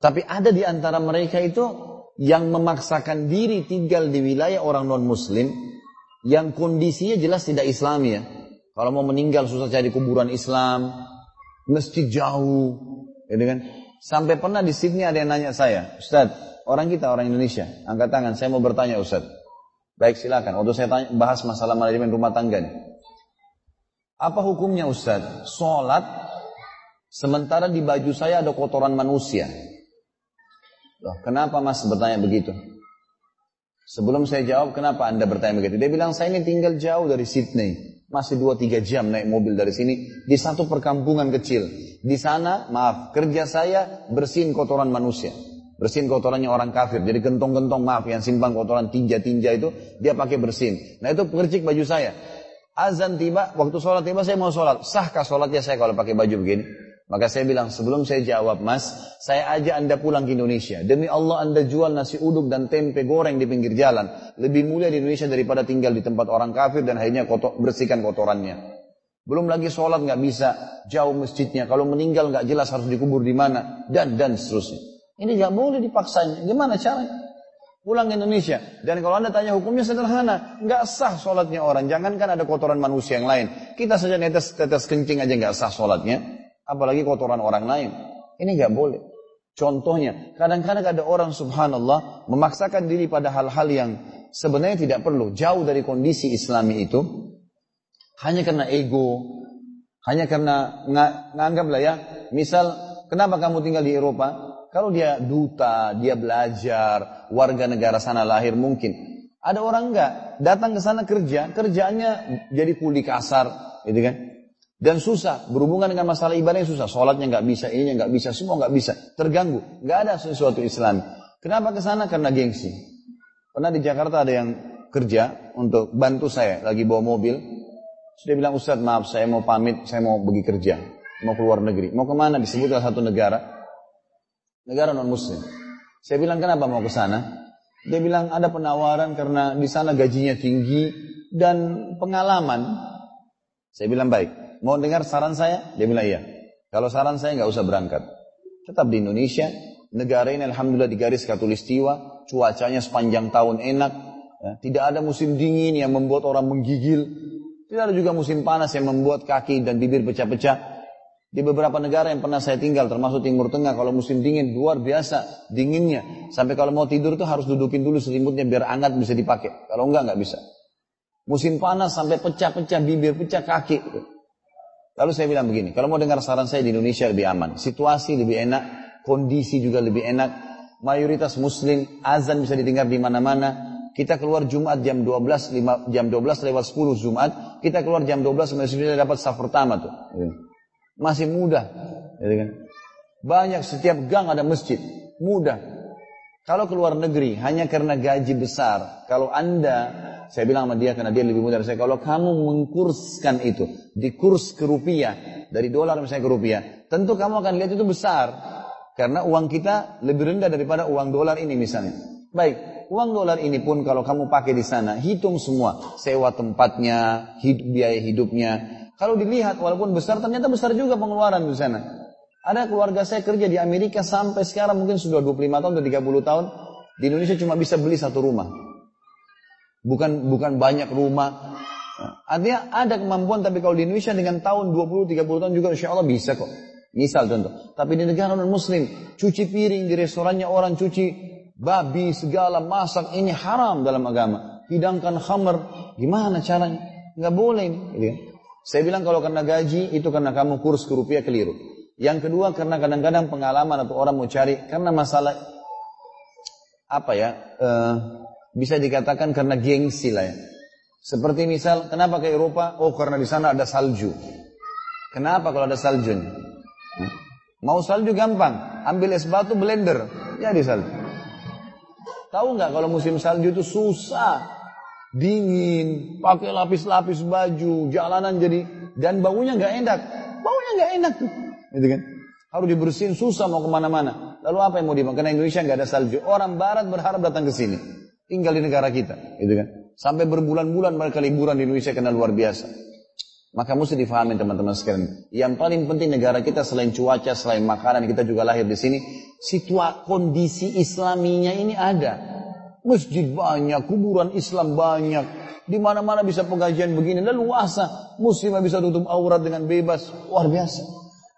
Tapi ada di antara mereka itu yang memaksakan diri tinggal di wilayah orang non-muslim yang kondisinya jelas tidak islami ya. Kalau mau meninggal susah cari kuburan Islam, masjid jauh, gitu kan. Sampai pernah di Sydney ada yang nanya saya, Ustaz, orang kita orang Indonesia, angkat tangan, saya mau bertanya Ustaz. Baik silakan. Waktu saya tanya, bahas masalah manajemen rumah tangga nih. Apa hukumnya Ustaz? Sholat sementara di baju saya ada kotoran manusia. Loh, kenapa mas bertanya begitu? Sebelum saya jawab, kenapa anda bertanya begitu? Dia bilang, saya ini tinggal jauh dari Sydney. Masih 2-3 jam naik mobil dari sini. Di satu perkampungan kecil. Di sana, maaf, kerja saya bersihin kotoran manusia. Bersihin kotorannya orang kafir. Jadi gentong-gentong, maaf, yang simpan kotoran tinja-tinja itu, dia pakai bersihin. Nah itu percik baju saya. Azan tiba, waktu sholat tiba saya mau sholat. Sahkah sholatnya saya kalau pakai baju begini? Maka saya bilang, sebelum saya jawab mas, saya ajak anda pulang ke Indonesia. Demi Allah anda jual nasi uduk dan tempe goreng di pinggir jalan. Lebih mulia di Indonesia daripada tinggal di tempat orang kafir dan akhirnya kotor, bersihkan kotorannya. Belum lagi sholat nggak bisa, jauh masjidnya. Kalau meninggal nggak jelas harus dikubur di mana, dan dan seterusnya. Ini nggak boleh dipaksain. Gimana caranya? pulang ke Indonesia. Dan kalau anda tanya hukumnya sederhana, nggak sah sholatnya orang. Jangankan ada kotoran manusia yang lain. Kita saja netes tetes kencing aja nggak sah sholatnya, apalagi kotoran orang lain. Ini nggak boleh. Contohnya, kadang-kadang ada orang subhanallah memaksakan diri pada hal-hal yang sebenarnya tidak perlu, jauh dari kondisi islami itu, hanya karena ego, hanya karena nganggaplah ya, misal kenapa kamu tinggal di Eropa? Kalau dia duta, dia belajar, warga negara sana lahir mungkin. Ada orang enggak, datang ke sana kerja, kerjaannya jadi kuli kasar, gitu kan. Dan susah, berhubungan dengan masalah ibadahnya susah. Sholatnya nggak bisa, ininya nggak bisa, semua nggak bisa. Terganggu, nggak ada sesuatu Islam. Kenapa ke sana? Karena gengsi. Pernah di Jakarta ada yang kerja untuk bantu saya, lagi bawa mobil. Sudah bilang, Ustadz maaf saya mau pamit, saya mau pergi kerja. Mau keluar negeri. Mau ke mana? Disebutkan satu negara negara non muslim. Saya bilang kenapa mau ke sana? Dia bilang ada penawaran karena di sana gajinya tinggi dan pengalaman. Saya bilang baik. Mau dengar saran saya? Dia bilang iya. Kalau saran saya nggak usah berangkat. Tetap di Indonesia. Negara ini alhamdulillah di garis katulistiwa. Cuacanya sepanjang tahun enak. Ya, tidak ada musim dingin yang membuat orang menggigil. Tidak ada juga musim panas yang membuat kaki dan bibir pecah-pecah. Di beberapa negara yang pernah saya tinggal, termasuk Timur Tengah, kalau musim dingin luar biasa dinginnya. Sampai kalau mau tidur itu harus dudukin dulu selimutnya biar hangat bisa dipakai. Kalau enggak, enggak bisa. Musim panas sampai pecah-pecah bibir, pecah kaki. Lalu saya bilang begini, kalau mau dengar saran saya di Indonesia lebih aman. Situasi lebih enak, kondisi juga lebih enak. Mayoritas muslim, azan bisa didengar di mana-mana. Kita keluar Jumat jam 12, 5, jam 12 lewat 10 Jumat. Kita keluar jam 12 sudah dapat saf pertama tuh. Masih mudah. Gitu kan? Banyak setiap gang ada masjid. Mudah. Kalau keluar negeri hanya karena gaji besar. Kalau anda, saya bilang sama dia karena dia lebih mudah dari saya. Kalau kamu mengkurskan itu. Di kurs ke rupiah. Dari dolar misalnya ke rupiah. Tentu kamu akan lihat itu besar. Karena uang kita lebih rendah daripada uang dolar ini misalnya. Baik, uang dolar ini pun kalau kamu pakai di sana, hitung semua. Sewa tempatnya, hidup, biaya hidupnya, kalau dilihat walaupun besar ternyata besar juga pengeluaran di sana. Ada keluarga saya kerja di Amerika sampai sekarang mungkin sudah 25 tahun atau 30 tahun. Di Indonesia cuma bisa beli satu rumah. Bukan bukan banyak rumah. Artinya ada kemampuan tapi kalau di Indonesia dengan tahun 20-30 tahun juga insya Allah bisa kok. Misal contoh. Tapi di negara non muslim. Cuci piring di restorannya orang cuci babi segala masak ini haram dalam agama. Hidangkan khamr. Gimana caranya? Nggak boleh ini. Gitu. Kan? Saya bilang kalau karena gaji itu karena kamu kurs ke rupiah keliru. Yang kedua karena kadang-kadang pengalaman atau orang mau cari karena masalah apa ya uh, bisa dikatakan karena gengsi lah ya. Seperti misal kenapa ke Eropa? Oh karena di sana ada salju. Kenapa kalau ada salju? Hmm? Mau salju gampang, ambil es batu blender, jadi salju. Tahu nggak kalau musim salju itu susah, dingin, pakai lapis-lapis baju, jalanan jadi dan baunya nggak enak, baunya nggak enak tuh, gitu kan? Harus dibersihin susah mau ke mana-mana. Lalu apa yang mau dimakan? Karena Indonesia nggak ada salju. Orang Barat berharap datang ke sini, tinggal di negara kita, gitu kan? Sampai berbulan-bulan mereka liburan di Indonesia karena luar biasa. Maka mesti difahami teman-teman sekalian. Yang paling penting negara kita selain cuaca, selain makanan, kita juga lahir di sini. Situa kondisi islaminya ini ada. Masjid banyak, kuburan Islam banyak. Di mana-mana bisa pengajian begini. Dan luasa. Muslim bisa tutup aurat dengan bebas. Luar biasa.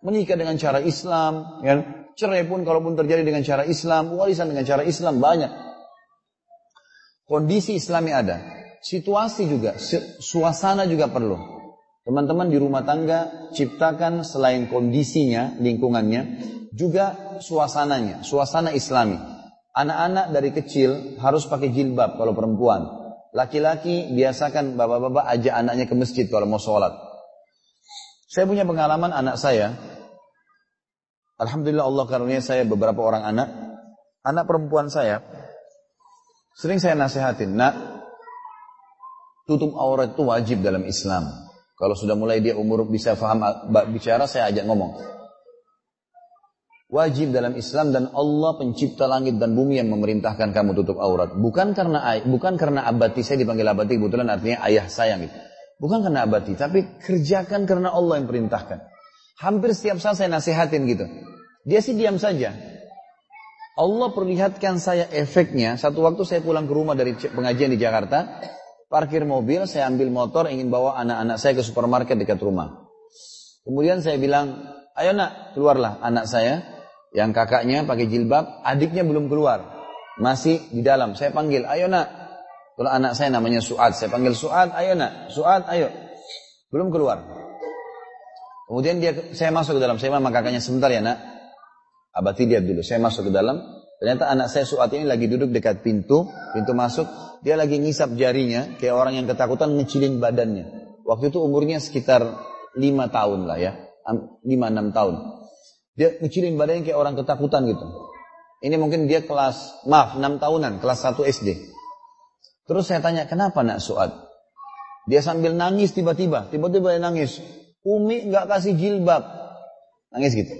Menikah dengan cara Islam. Ya. Cerai pun kalaupun terjadi dengan cara Islam. Warisan dengan cara Islam banyak. Kondisi islami ada. Situasi juga. Suasana juga perlu. Teman-teman di rumah tangga ciptakan selain kondisinya, lingkungannya, juga suasananya, suasana islami. Anak-anak dari kecil harus pakai jilbab kalau perempuan. Laki-laki biasakan bapak-bapak ajak anaknya ke masjid kalau mau sholat. Saya punya pengalaman anak saya. Alhamdulillah Allah karunia saya beberapa orang anak. Anak perempuan saya. Sering saya nasihatin, nak, tutup aurat itu wajib dalam Islam. Kalau sudah mulai dia umur bisa faham bicara, saya ajak ngomong. Wajib dalam Islam dan Allah pencipta langit dan bumi yang memerintahkan kamu tutup aurat. Bukan karena bukan karena abati, saya dipanggil abati kebetulan artinya ayah sayang gitu. Bukan karena abati, tapi kerjakan karena Allah yang perintahkan. Hampir setiap saat saya nasihatin gitu. Dia sih diam saja. Allah perlihatkan saya efeknya. Satu waktu saya pulang ke rumah dari pengajian di Jakarta parkir mobil, saya ambil motor, ingin bawa anak-anak saya ke supermarket dekat rumah. Kemudian saya bilang, ayo nak, keluarlah anak saya, yang kakaknya pakai jilbab, adiknya belum keluar, masih di dalam. Saya panggil, ayo nak, kalau anak saya namanya Suad, saya panggil Suad, ayo nak, Suad, ayo, belum keluar. Kemudian dia, saya masuk ke dalam, saya mama kakaknya sebentar ya nak, abati lihat dulu, saya masuk ke dalam, ternyata anak saya Suad ini lagi duduk dekat pintu, pintu masuk, dia lagi ngisap jarinya, kayak orang yang ketakutan ngecilin badannya. Waktu itu umurnya sekitar lima tahun lah ya, lima enam tahun. Dia ngecilin badannya kayak orang ketakutan gitu. Ini mungkin dia kelas, maaf, enam tahunan, kelas 1 SD. Terus saya tanya, kenapa nak Suad? Dia sambil nangis tiba-tiba, tiba-tiba dia nangis. Umi nggak kasih jilbab. Nangis gitu.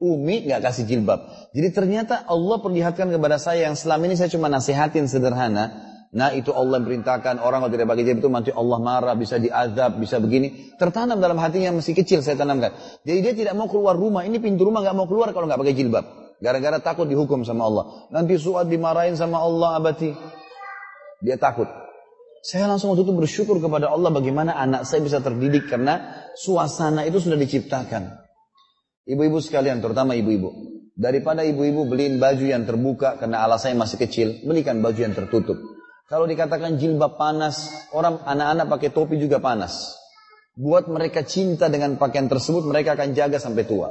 Umi nggak kasih jilbab. Jadi ternyata Allah perlihatkan kepada saya yang selama ini saya cuma nasihatin sederhana. Nah itu Allah perintahkan orang kalau tidak pakai jilbab itu nanti Allah marah, bisa diazab, bisa begini. Tertanam dalam hatinya masih kecil saya tanamkan. Jadi dia tidak mau keluar rumah. Ini pintu rumah nggak mau keluar kalau nggak pakai jilbab. Gara-gara takut dihukum sama Allah. Nanti suat dimarahin sama Allah abadi. Dia takut. Saya langsung waktu itu bersyukur kepada Allah bagaimana anak saya bisa terdidik karena suasana itu sudah diciptakan. Ibu-ibu sekalian, terutama ibu-ibu. Daripada ibu-ibu beliin baju yang terbuka karena alas saya masih kecil, belikan baju yang tertutup. Kalau dikatakan jilbab panas, orang anak-anak pakai topi juga panas. Buat mereka cinta dengan pakaian tersebut, mereka akan jaga sampai tua.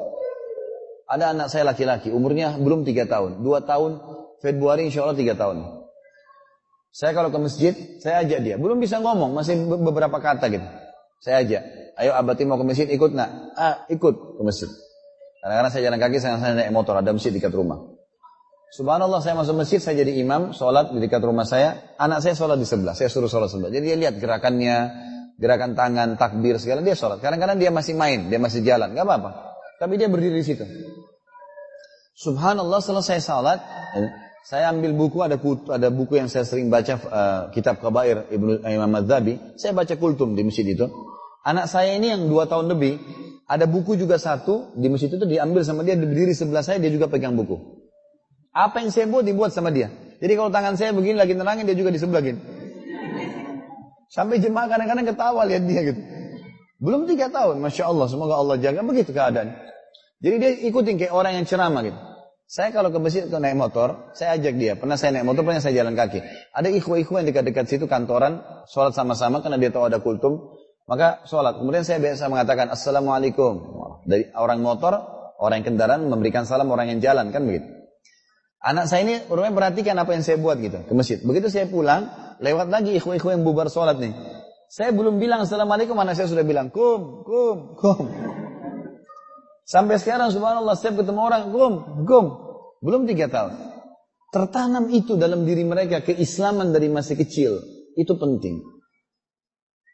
Ada anak saya laki-laki, umurnya belum tiga tahun. Dua tahun, Februari insya Allah tiga tahun. Saya kalau ke masjid, saya ajak dia. Belum bisa ngomong, masih beberapa kata gitu. Saya ajak. Ayo abati mau ke masjid, ikut nak? Ah, ikut ke masjid. Kadang-kadang saya jalan kaki, saya naik motor, ada masjid dekat rumah. Subhanallah saya masuk masjid, saya jadi imam, sholat di dekat rumah saya. Anak saya sholat di sebelah, saya suruh sholat sebelah. Jadi dia lihat gerakannya, gerakan tangan, takbir segala, dia sholat. Kadang-kadang dia masih main, dia masih jalan, gak apa-apa. Tapi dia berdiri di situ. Subhanallah selesai sholat, saya ambil buku, ada ada buku yang saya sering baca, uh, kitab Kabair Ibnu Imam Madzabi. Saya baca kultum di masjid itu. Anak saya ini yang dua tahun lebih, ada buku juga satu di masjid itu diambil sama dia, berdiri sebelah saya, dia juga pegang buku. Apa yang saya buat dibuat sama dia. Jadi kalau tangan saya begini lagi nerangin dia juga di sebelah gini. Sampai jemaah kadang-kadang ketawa lihat dia gitu. Belum tiga tahun, masya Allah. Semoga Allah jaga begitu keadaan. Jadi dia ikutin kayak orang yang ceramah gitu. Saya kalau ke masjid ke naik motor, saya ajak dia. Pernah saya naik motor, pernah saya jalan kaki. Ada ikhwa-ikhwa yang dekat-dekat situ kantoran, sholat sama-sama karena dia tahu ada kultum. Maka sholat. Kemudian saya biasa mengatakan Assalamualaikum. Dari orang motor, orang yang kendaraan memberikan salam orang yang jalan kan begitu. Anak saya ini rumahnya perhatikan apa yang saya buat gitu ke masjid. Begitu saya pulang, lewat lagi ikhwan-ikhwan yang bubar sholat nih. Saya belum bilang assalamualaikum, anak saya sudah bilang kum, kum, kum. Sampai sekarang subhanallah setiap ketemu orang kum, kum. Belum tiga tahun. Tertanam itu dalam diri mereka keislaman dari masih kecil. Itu penting.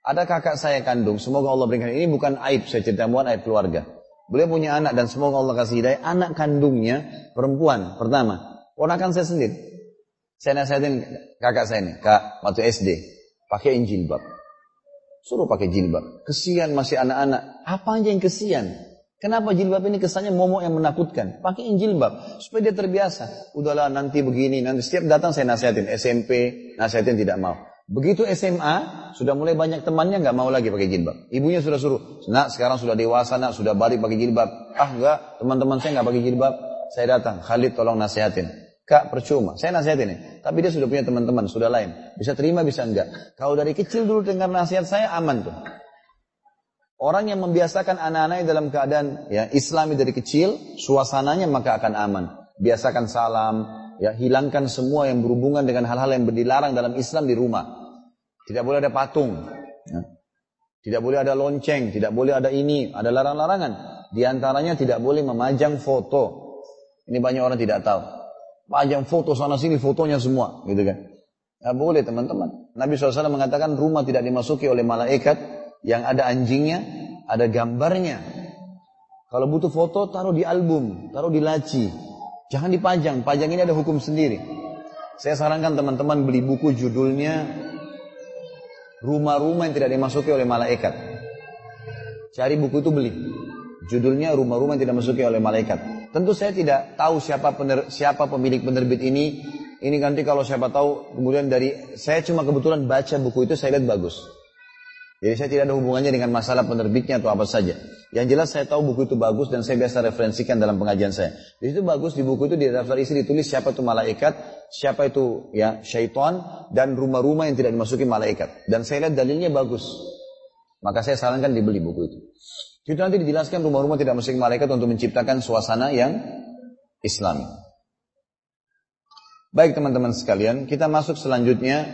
Ada kakak saya kandung, semoga Allah berikan. Ini bukan aib, saya cerita bukan aib keluarga. Beliau punya anak dan semoga Allah kasih hidayah. Anak kandungnya perempuan pertama. Ponakan saya sendiri. Saya nasihatin kakak saya ini, kak waktu SD, pakai jilbab. Suruh pakai jilbab. Kesian masih anak-anak. Apa aja yang kesian? Kenapa jilbab ini kesannya momok yang menakutkan? Pakai jilbab supaya dia terbiasa. Udahlah nanti begini, nanti setiap datang saya nasihatin SMP, nasihatin tidak mau. Begitu SMA, sudah mulai banyak temannya nggak mau lagi pakai jilbab. Ibunya sudah suruh, nak sekarang sudah dewasa, nak sudah balik pakai jilbab. Ah enggak, teman-teman saya nggak pakai jilbab. Saya datang, Khalid tolong nasihatin. Kak percuma, saya nasihatin ini. Tapi dia sudah punya teman-teman, sudah lain. Bisa terima, bisa enggak. Kalau dari kecil dulu dengar nasihat saya, aman tuh. Orang yang membiasakan anak-anaknya dalam keadaan ya Islami dari kecil, suasananya maka akan aman. Biasakan salam, ya hilangkan semua yang berhubungan dengan hal-hal yang dilarang dalam Islam di rumah. Tidak boleh ada patung, ya. tidak boleh ada lonceng, tidak boleh ada ini, ada larang-larangan. Di antaranya tidak boleh memajang foto. Ini banyak orang tidak tahu. Pajang foto sana sini fotonya semua, gitu kan? Ya boleh teman-teman. Nabi SAW mengatakan rumah tidak dimasuki oleh malaikat yang ada anjingnya, ada gambarnya. Kalau butuh foto, taruh di album, taruh di laci. Jangan dipajang, pajang ini ada hukum sendiri. Saya sarankan teman-teman beli buku judulnya Rumah-rumah yang tidak dimasuki oleh malaikat. Cari buku itu beli. Judulnya Rumah-rumah yang tidak dimasuki oleh malaikat. Tentu saya tidak tahu siapa pener, siapa pemilik penerbit ini. Ini nanti kalau siapa tahu kemudian dari saya cuma kebetulan baca buku itu saya lihat bagus. Jadi saya tidak ada hubungannya dengan masalah penerbitnya atau apa saja. Yang jelas saya tahu buku itu bagus dan saya biasa referensikan dalam pengajian saya. Di situ bagus di buku itu di daftar isi ditulis siapa itu malaikat, siapa itu ya syaitan dan rumah-rumah yang tidak dimasuki malaikat. Dan saya lihat dalilnya bagus. Maka saya sarankan dibeli buku itu. Itu nanti dijelaskan rumah-rumah tidak mesti malaikat untuk menciptakan suasana yang Islam. Baik teman-teman sekalian, kita masuk selanjutnya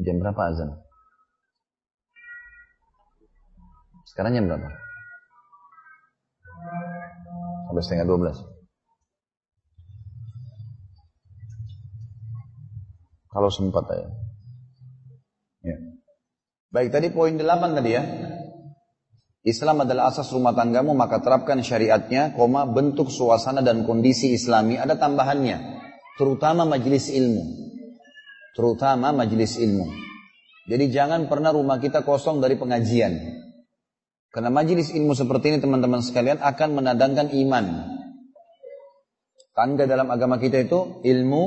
Jam berapa azan? Sekarang jam berapa? Sampai setengah 12. Kalau sempat ya. ya. Baik, tadi poin delapan tadi ya. Islam adalah asas rumah tanggamu, maka terapkan syariatnya, koma, bentuk suasana dan kondisi islami, ada tambahannya. Terutama majelis ilmu terutama majelis ilmu. Jadi jangan pernah rumah kita kosong dari pengajian. Karena majelis ilmu seperti ini teman-teman sekalian akan menadangkan iman. Tangga dalam agama kita itu ilmu,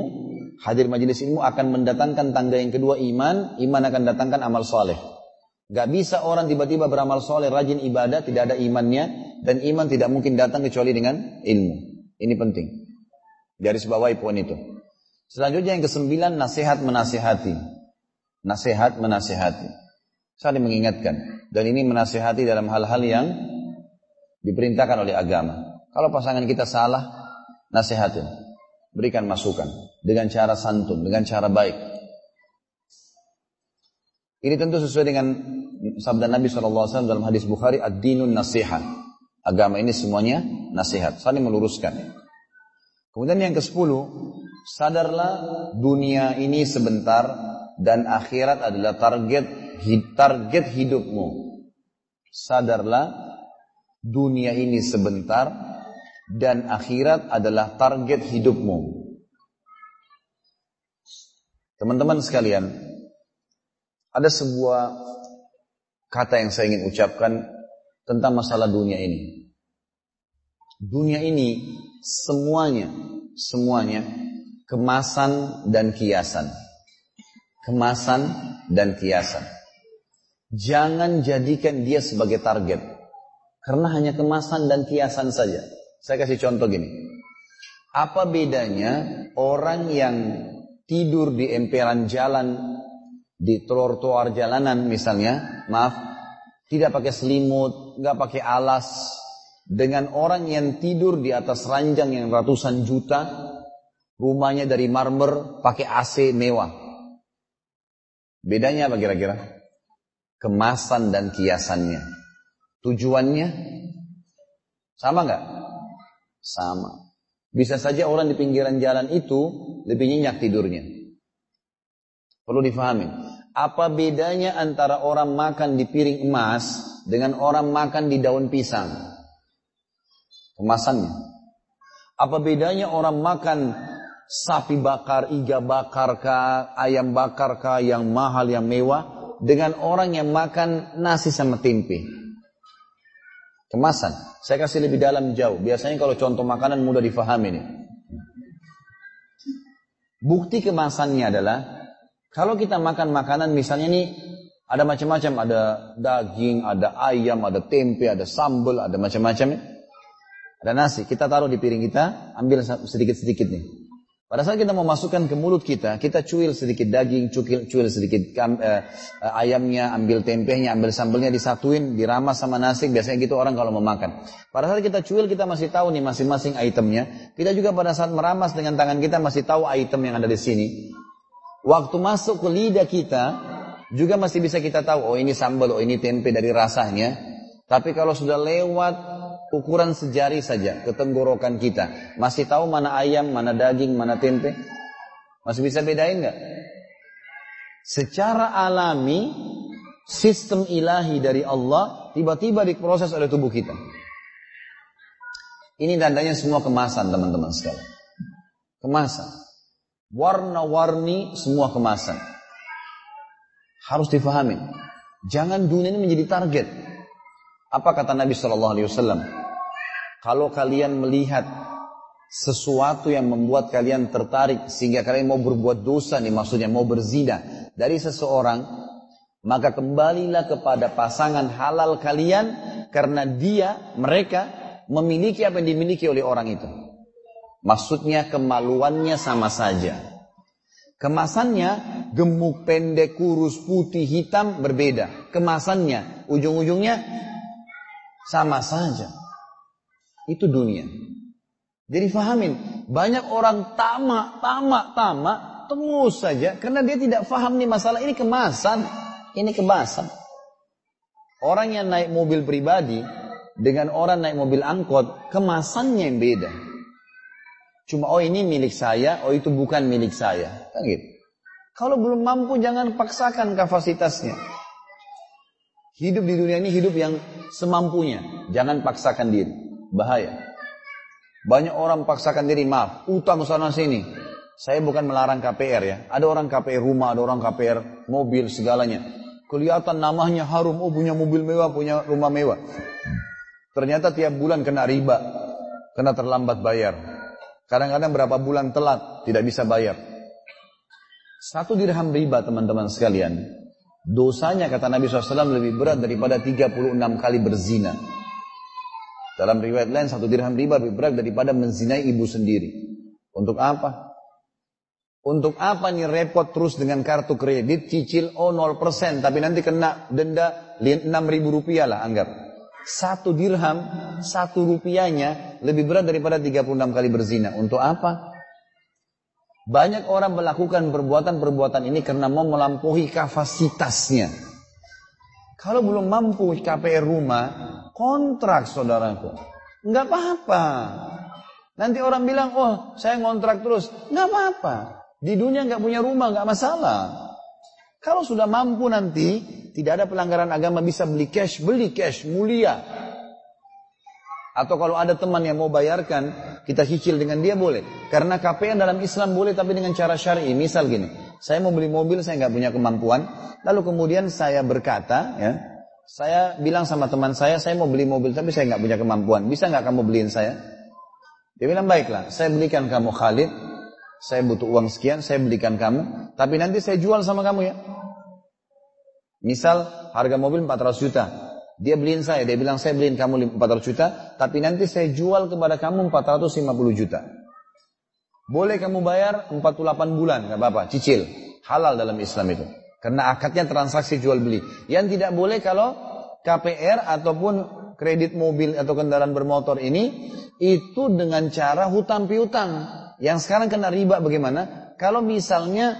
hadir majelis ilmu akan mendatangkan tangga yang kedua iman, iman akan datangkan amal soleh. Gak bisa orang tiba-tiba beramal soleh, rajin ibadah, tidak ada imannya, dan iman tidak mungkin datang kecuali dengan ilmu. Ini penting. Dari sebawahi poin itu. Selanjutnya yang kesembilan nasihat menasihati. Nasihat menasihati. Saling mengingatkan. Dan ini menasihati dalam hal-hal yang diperintahkan oleh agama. Kalau pasangan kita salah, nasihatin. Berikan masukan. Dengan cara santun, dengan cara baik. Ini tentu sesuai dengan sabda Nabi SAW dalam hadis Bukhari, ad-dinun nasihat. Agama ini semuanya nasihat, saling meluruskan. Kemudian yang ke-10, sadarlah dunia ini sebentar dan akhirat adalah target target hidupmu. Sadarlah dunia ini sebentar dan akhirat adalah target hidupmu. Teman-teman sekalian, ada sebuah kata yang saya ingin ucapkan tentang masalah dunia ini. Dunia ini semuanya, semuanya kemasan dan kiasan. Kemasan dan kiasan. Jangan jadikan dia sebagai target. Karena hanya kemasan dan kiasan saja. Saya kasih contoh gini. Apa bedanya orang yang tidur di emperan jalan, di trotoar jalanan misalnya, maaf, tidak pakai selimut, nggak pakai alas, dengan orang yang tidur di atas ranjang yang ratusan juta, Rumahnya dari marmer, pakai AC mewah. Bedanya apa kira-kira? Kemasan dan kiasannya. Tujuannya sama nggak? Sama. Bisa saja orang di pinggiran jalan itu lebih nyenyak tidurnya. Perlu difahami. Apa bedanya antara orang makan di piring emas dengan orang makan di daun pisang? Kemasannya. Apa bedanya orang makan sapi bakar, iga bakar kah, ayam bakar kah yang mahal, yang mewah dengan orang yang makan nasi sama tempe. Kemasan. Saya kasih lebih dalam jauh. Biasanya kalau contoh makanan mudah difahami nih. Bukti kemasannya adalah kalau kita makan makanan misalnya nih ada macam-macam, ada daging, ada ayam, ada tempe, ada sambal, ada macam-macam. Ada nasi, kita taruh di piring kita, ambil sedikit-sedikit nih. Pada saat kita mau masukkan ke mulut kita, kita cuil sedikit daging, cuil, cuil sedikit kam, eh, eh, ayamnya, ambil tempenya, ambil sambelnya, disatuin, diramas sama nasi. Biasanya gitu orang kalau mau makan. Pada saat kita cuil, kita masih tahu nih masing-masing itemnya. Kita juga pada saat meramas dengan tangan kita masih tahu item yang ada di sini. Waktu masuk ke lidah kita, juga masih bisa kita tahu, oh ini sambal, oh ini tempe dari rasanya. Tapi kalau sudah lewat ukuran sejari saja ke tenggorokan kita. Masih tahu mana ayam, mana daging, mana tempe? Masih bisa bedain nggak? Secara alami, sistem ilahi dari Allah tiba-tiba diproses oleh tubuh kita. Ini tandanya semua kemasan teman-teman sekalian. Kemasan. Warna-warni semua kemasan. Harus difahami. Jangan dunia ini menjadi target. Apa kata Nabi Shallallahu Alaihi Wasallam? Kalau kalian melihat sesuatu yang membuat kalian tertarik sehingga kalian mau berbuat dosa nih maksudnya mau berzina dari seseorang maka kembalilah kepada pasangan halal kalian karena dia mereka memiliki apa yang dimiliki oleh orang itu. Maksudnya kemaluannya sama saja. Kemasannya gemuk pendek kurus putih hitam berbeda. Kemasannya ujung-ujungnya sama saja itu dunia. Jadi fahamin, banyak orang tamak, tamak, tamak, terus saja karena dia tidak faham nih masalah ini kemasan, ini kemasan. Orang yang naik mobil pribadi dengan orang naik mobil angkot, kemasannya yang beda. Cuma oh ini milik saya, oh itu bukan milik saya, kan gitu. Kalau belum mampu jangan paksakan kapasitasnya. Hidup di dunia ini hidup yang semampunya, jangan paksakan diri. Bahaya. Banyak orang paksakan diri, maaf, utang sana sini. Saya bukan melarang KPR ya. Ada orang KPR rumah, ada orang KPR mobil, segalanya. Kelihatan namanya harum, oh punya mobil mewah, punya rumah mewah. Ternyata tiap bulan kena riba, kena terlambat bayar. Kadang-kadang berapa bulan telat, tidak bisa bayar. Satu dirham riba teman-teman sekalian. Dosanya kata Nabi SAW lebih berat daripada 36 kali berzina. Dalam riwayat lain satu dirham riba lebih berat daripada menzinai ibu sendiri. Untuk apa? Untuk apa nih repot terus dengan kartu kredit cicil oh 0% tapi nanti kena denda 6 ribu rupiah lah anggap. Satu dirham, satu rupiahnya lebih berat daripada 36 kali berzina. Untuk apa? Banyak orang melakukan perbuatan-perbuatan ini karena mau melampaui kapasitasnya. Kalau belum mampu KPR rumah, kontrak saudaraku. Enggak apa-apa. Nanti orang bilang, oh saya ngontrak terus. Enggak apa-apa. Di dunia enggak punya rumah, enggak masalah. Kalau sudah mampu nanti, tidak ada pelanggaran agama bisa beli cash, beli cash, mulia. Atau kalau ada teman yang mau bayarkan, kita cicil dengan dia boleh. Karena KPN dalam Islam boleh tapi dengan cara syar'i. Misal gini, saya mau beli mobil, saya nggak punya kemampuan. Lalu kemudian saya berkata, ya, saya bilang sama teman saya, saya mau beli mobil tapi saya nggak punya kemampuan. Bisa nggak kamu beliin saya? Dia bilang baiklah, saya belikan kamu Khalid. Saya butuh uang sekian, saya belikan kamu. Tapi nanti saya jual sama kamu ya. Misal harga mobil 400 juta. Dia beliin saya, dia bilang saya beliin kamu 400 juta. Tapi nanti saya jual kepada kamu 450 juta. Boleh kamu bayar 48 bulan, nggak apa-apa, cicil. Halal dalam Islam itu. Karena akadnya transaksi jual beli. Yang tidak boleh kalau KPR ataupun kredit mobil atau kendaraan bermotor ini itu dengan cara hutang piutang. Yang sekarang kena riba bagaimana? Kalau misalnya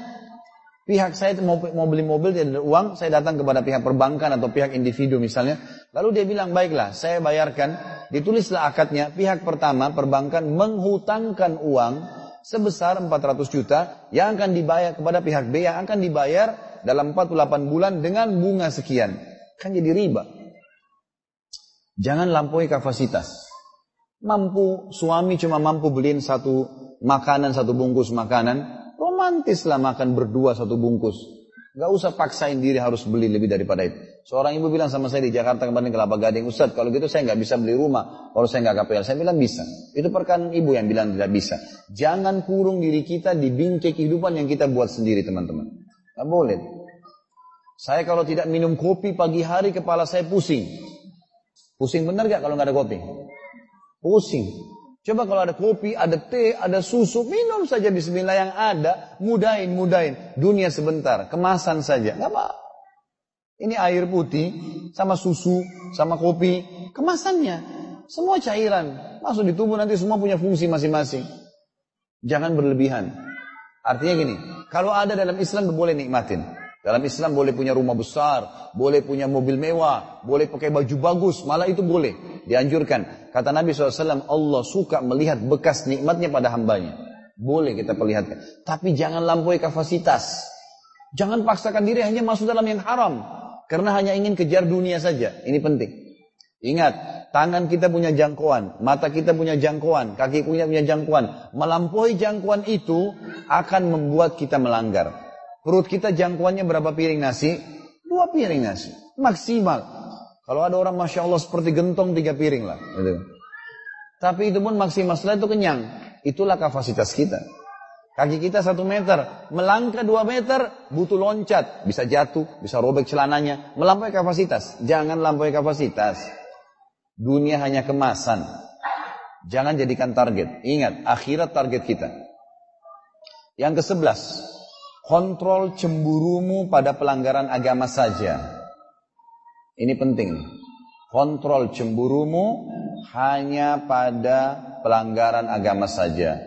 pihak saya mau, beli mobil tidak ada uang, saya datang kepada pihak perbankan atau pihak individu misalnya, lalu dia bilang baiklah, saya bayarkan, ditulislah akadnya, pihak pertama perbankan menghutangkan uang sebesar 400 juta yang akan dibayar kepada pihak B yang akan dibayar dalam 48 bulan dengan bunga sekian. Kan jadi riba. Jangan lampaui kapasitas. Mampu, suami cuma mampu beliin satu makanan, satu bungkus makanan. Romantislah makan berdua satu bungkus. Gak usah paksain diri harus beli lebih daripada itu. Seorang ibu bilang sama saya di Jakarta kemarin Kelapa Gading, Ustaz kalau gitu saya nggak bisa beli rumah kalau saya nggak KPL. Saya bilang bisa. Itu perkataan ibu yang bilang tidak bisa. Jangan kurung diri kita di bingkai kehidupan yang kita buat sendiri teman-teman. Gak boleh. Saya kalau tidak minum kopi pagi hari kepala saya pusing. Pusing benar gak kalau nggak ada kopi? Pusing. Coba kalau ada kopi, ada teh, ada susu, minum saja bismillah yang ada, mudahin, mudahin. Dunia sebentar, kemasan saja, nggak apa. Ini air putih, sama susu, sama kopi, kemasannya. Semua cairan, masuk di tubuh nanti semua punya fungsi masing-masing. Jangan berlebihan. Artinya gini, kalau ada dalam Islam boleh nikmatin. Dalam Islam boleh punya rumah besar, boleh punya mobil mewah, boleh pakai baju bagus, malah itu boleh. Dianjurkan. Kata Nabi SAW, Allah suka melihat bekas nikmatnya pada hambanya. Boleh kita perlihatkan. Tapi jangan lampaui kapasitas. Jangan paksakan diri hanya masuk dalam yang haram. Karena hanya ingin kejar dunia saja. Ini penting. Ingat, tangan kita punya jangkauan, mata kita punya jangkauan, kaki punya punya jangkauan. Melampaui jangkauan itu akan membuat kita melanggar. Perut kita jangkauannya berapa piring nasi? Dua piring nasi. Maksimal. Kalau ada orang Masya Allah seperti gentong tiga piring lah. Gitu. Tapi itu pun maksimal. Setelah itu kenyang. Itulah kapasitas kita. Kaki kita satu meter. Melangkah dua meter butuh loncat. Bisa jatuh, bisa robek celananya. Melampaui kapasitas. Jangan lampaui kapasitas. Dunia hanya kemasan. Jangan jadikan target. Ingat, akhirat target kita. Yang ke sebelas. Kontrol cemburumu pada pelanggaran agama saja. Ini penting. Kontrol cemburumu hanya pada pelanggaran agama saja.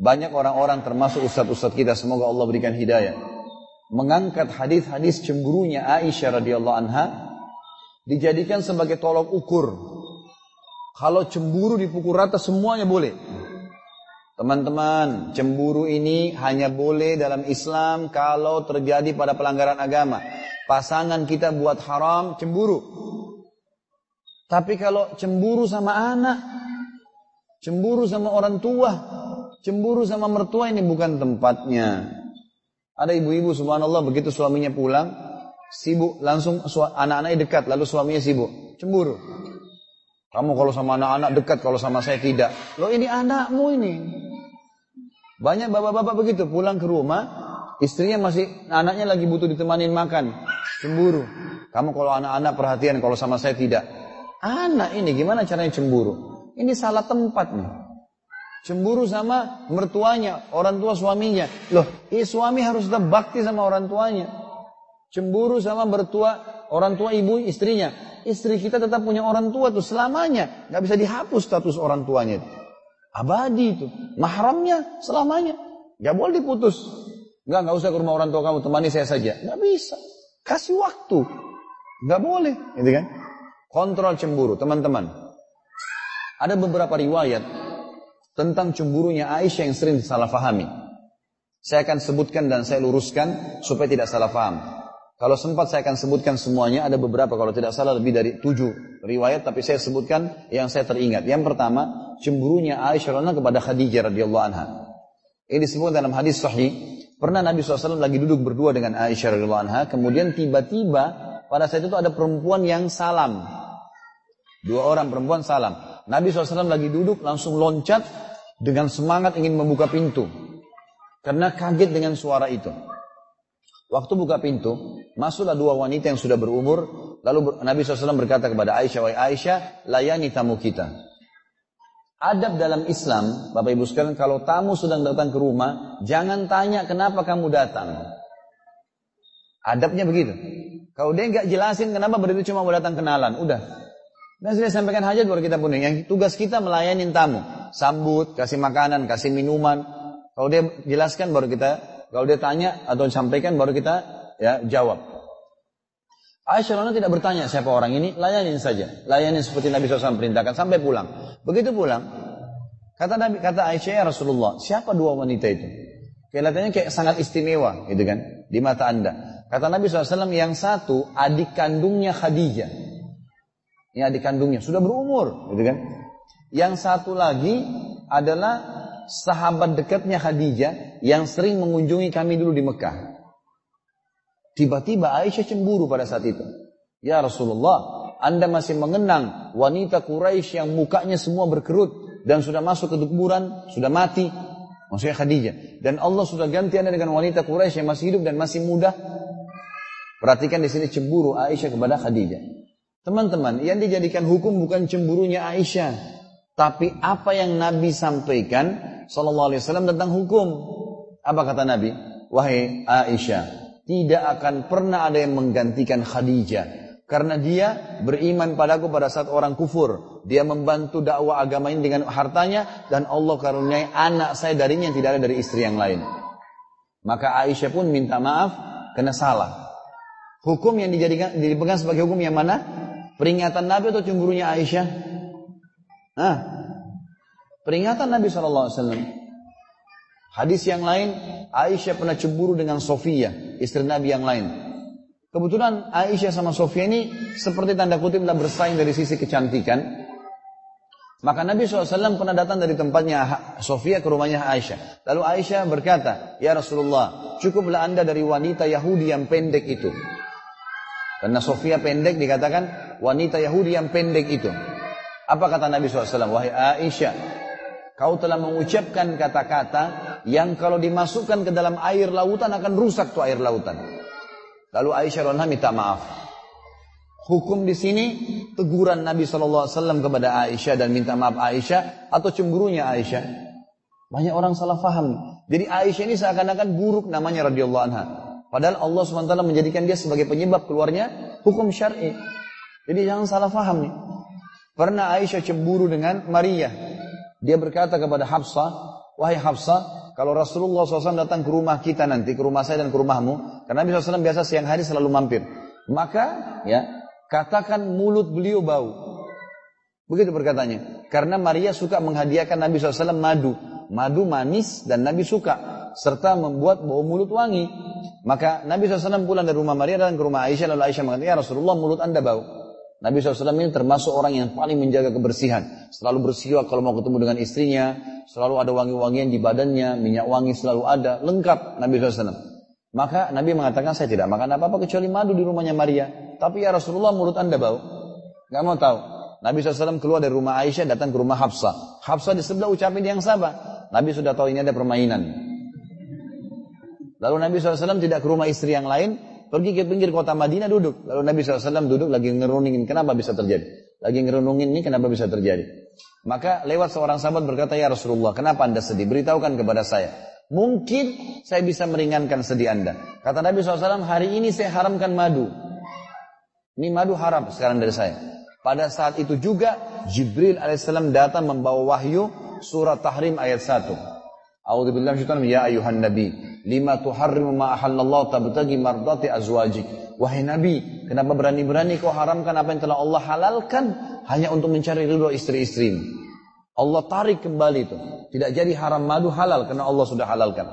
Banyak orang-orang termasuk ustadz-ustadz kita, semoga Allah berikan hidayah. Mengangkat hadis-hadis cemburunya Aisyah radhiyallahu anha dijadikan sebagai tolok ukur. Kalau cemburu dipukul rata semuanya boleh. Teman-teman, cemburu ini hanya boleh dalam Islam kalau terjadi pada pelanggaran agama. Pasangan kita buat haram, cemburu. Tapi kalau cemburu sama anak, cemburu sama orang tua, cemburu sama mertua ini bukan tempatnya. Ada ibu-ibu subhanallah begitu suaminya pulang, sibuk langsung anak-anaknya dekat, lalu suaminya sibuk, cemburu. Kamu kalau sama anak-anak dekat, kalau sama saya tidak. Loh ini anakmu ini. Banyak bapak-bapak begitu pulang ke rumah, istrinya masih anaknya lagi butuh ditemanin makan, cemburu. Kamu kalau anak-anak perhatian, kalau sama saya tidak. Anak ini gimana caranya cemburu? Ini salah tempat nih. Cemburu sama mertuanya, orang tua suaminya. Loh, eh, suami harus tetap bakti sama orang tuanya. Cemburu sama mertua, orang tua ibu istrinya. Istri kita tetap punya orang tua tuh selamanya. Gak bisa dihapus status orang tuanya itu. Abadi itu. Mahramnya selamanya. Gak boleh diputus. Gak, gak usah ke rumah orang tua kamu, temani saya saja. Gak bisa. Kasih waktu. Gak boleh. Gitu kan? Kontrol cemburu, teman-teman. Ada beberapa riwayat tentang cemburunya Aisyah yang sering disalahfahami. Saya akan sebutkan dan saya luruskan supaya tidak salah paham. Kalau sempat saya akan sebutkan semuanya, ada beberapa kalau tidak salah lebih dari tujuh riwayat, tapi saya sebutkan yang saya teringat. Yang pertama, cemburunya Aisyah radhiyallahu kepada Khadijah radhiyallahu anha. Ini disebut dalam hadis sahih. Pernah Nabi SAW lagi duduk berdua dengan Aisyah radhiyallahu anha, kemudian tiba-tiba pada saat itu ada perempuan yang salam. Dua orang perempuan salam. Nabi SAW lagi duduk langsung loncat dengan semangat ingin membuka pintu. Karena kaget dengan suara itu. Waktu buka pintu, masuklah dua wanita yang sudah berumur. Lalu Nabi SAW berkata kepada Aisyah, Wahai Aisyah, layani tamu kita. Adab dalam Islam, Bapak Ibu sekalian, kalau tamu sedang datang ke rumah, jangan tanya kenapa kamu datang. Adabnya begitu. Kalau dia nggak jelasin kenapa berarti cuma mau datang kenalan, udah. Dan sudah sampaikan hajat baru kita punya. Yang tugas kita melayani tamu, sambut, kasih makanan, kasih minuman. Kalau dia jelaskan baru kita kalau dia tanya atau sampaikan baru kita ya jawab. Aisyah Rana tidak bertanya siapa orang ini, layanin saja. Layanin seperti Nabi SAW perintahkan sampai pulang. Begitu pulang, kata Nabi kata Aisyah ya Rasulullah, siapa dua wanita itu? Kelihatannya kayak sangat istimewa, gitu kan, di mata anda. Kata Nabi SAW yang satu adik kandungnya Khadijah. Ini adik kandungnya sudah berumur, gitu kan. Yang satu lagi adalah sahabat dekatnya Khadijah yang sering mengunjungi kami dulu di Mekah. Tiba-tiba Aisyah cemburu pada saat itu. Ya Rasulullah, Anda masih mengenang wanita Quraisy yang mukanya semua berkerut dan sudah masuk ke kuburan, sudah mati. Maksudnya Khadijah. Dan Allah sudah ganti Anda dengan wanita Quraisy yang masih hidup dan masih muda. Perhatikan di sini cemburu Aisyah kepada Khadijah. Teman-teman, yang dijadikan hukum bukan cemburunya Aisyah, tapi apa yang Nabi sampaikan sallallahu alaihi wasallam tentang hukum. Apa kata Nabi? Wahai Aisyah, tidak akan pernah ada yang menggantikan Khadijah. Karena dia beriman padaku pada saat orang kufur. Dia membantu dakwah agama ini dengan hartanya. Dan Allah karuniai anak saya darinya yang tidak ada dari istri yang lain. Maka Aisyah pun minta maaf karena salah. Hukum yang dijadikan dipegang sebagai hukum yang mana? Peringatan Nabi atau cemburunya Aisyah? Nah, peringatan Nabi SAW. Hadis yang lain, Aisyah pernah cemburu dengan Sofia, istri Nabi yang lain. Kebetulan Aisyah sama Sofia ini seperti tanda kutip telah bersaing dari sisi kecantikan. Maka Nabi SAW pernah datang dari tempatnya Sofia ke rumahnya Aisyah. Lalu Aisyah berkata, Ya Rasulullah, cukuplah anda dari wanita Yahudi yang pendek itu. Karena Sofia pendek dikatakan wanita Yahudi yang pendek itu. Apa kata Nabi SAW? Wahai Aisyah, kau telah mengucapkan kata-kata yang kalau dimasukkan ke dalam air lautan akan rusak tuh air lautan. Lalu Aisyah radhiyallahu minta maaf. Hukum di sini teguran Nabi SAW kepada Aisyah dan minta maaf Aisyah atau cemburunya Aisyah. Banyak orang salah faham. Jadi Aisyah ini seakan-akan buruk namanya radhiyallahu anha. Padahal Allah SWT menjadikan dia sebagai penyebab keluarnya hukum syar'i. Jadi jangan salah faham nih. Pernah Aisyah cemburu dengan Maria. Dia berkata kepada Hafsah, Wahai Hafsah, kalau Rasulullah SAW datang ke rumah kita nanti, ke rumah saya dan ke rumahmu, karena Nabi SAW biasa siang hari selalu mampir. Maka, ya, katakan mulut beliau bau. Begitu berkatanya. Karena Maria suka menghadiahkan Nabi SAW madu. Madu manis dan Nabi suka. Serta membuat bau mulut wangi. Maka Nabi SAW pulang dari rumah Maria dan ke rumah Aisyah. Lalu Aisyah mengatakan, ya Rasulullah mulut anda bau. Nabi SAW ini termasuk orang yang paling menjaga kebersihan. Selalu bersiwak kalau mau ketemu dengan istrinya. Selalu ada wangi-wangian di badannya. Minyak wangi selalu ada. Lengkap Nabi SAW. Maka Nabi mengatakan saya tidak makan apa-apa kecuali madu di rumahnya Maria. Tapi ya Rasulullah mulut anda bau. Gak mau tahu. Nabi SAW keluar dari rumah Aisyah datang ke rumah Hafsah. Hafsah di sebelah ucapin yang sabar. Nabi sudah tahu ini ada permainan. Lalu Nabi SAW tidak ke rumah istri yang lain. Pergi ke pinggir kota Madinah duduk. Lalu Nabi SAW duduk lagi ngeruningin. Kenapa bisa terjadi? Lagi ngerunungin ini kenapa bisa terjadi? Maka lewat seorang sahabat berkata, Ya Rasulullah, kenapa anda sedih? Beritahukan kepada saya. Mungkin saya bisa meringankan sedih anda. Kata Nabi SAW, hari ini saya haramkan madu. Ini madu haram sekarang dari saya. Pada saat itu juga Jibril alaihissalam datang membawa wahyu surat Tahrim ayat 1. A'udzubillahi ya ayuhan nabi, lima tuharrimu ma ahallallahu tabtagi mardati azwajik. Wahai nabi, kenapa berani-berani kau haramkan apa yang telah Allah halalkan hanya untuk mencari ridho istri-istrimu? Allah tarik kembali itu. Tidak jadi haram madu halal karena Allah sudah halalkan.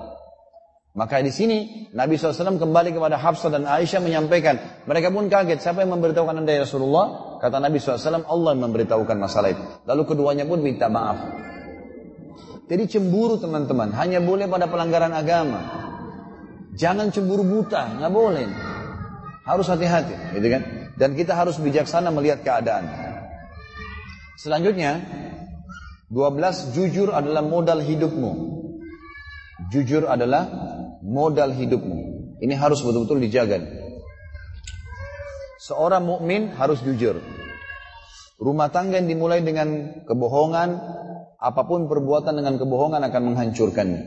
Maka di sini Nabi SAW kembali kepada Hafsah dan Aisyah menyampaikan. Mereka pun kaget. Siapa yang memberitahukan anda ya Rasulullah? Kata Nabi SAW, Allah yang memberitahukan masalah itu. Lalu keduanya pun minta maaf. Jadi cemburu teman-teman hanya boleh pada pelanggaran agama. Jangan cemburu buta, nggak boleh. Harus hati-hati, gitu kan? Dan kita harus bijaksana melihat keadaan. Selanjutnya, 12 jujur adalah modal hidupmu. Jujur adalah modal hidupmu. Ini harus betul-betul dijaga. Seorang mukmin harus jujur. Rumah tangga yang dimulai dengan kebohongan, apa pun perbuatan dengan kebohongan akan menghancurkannya.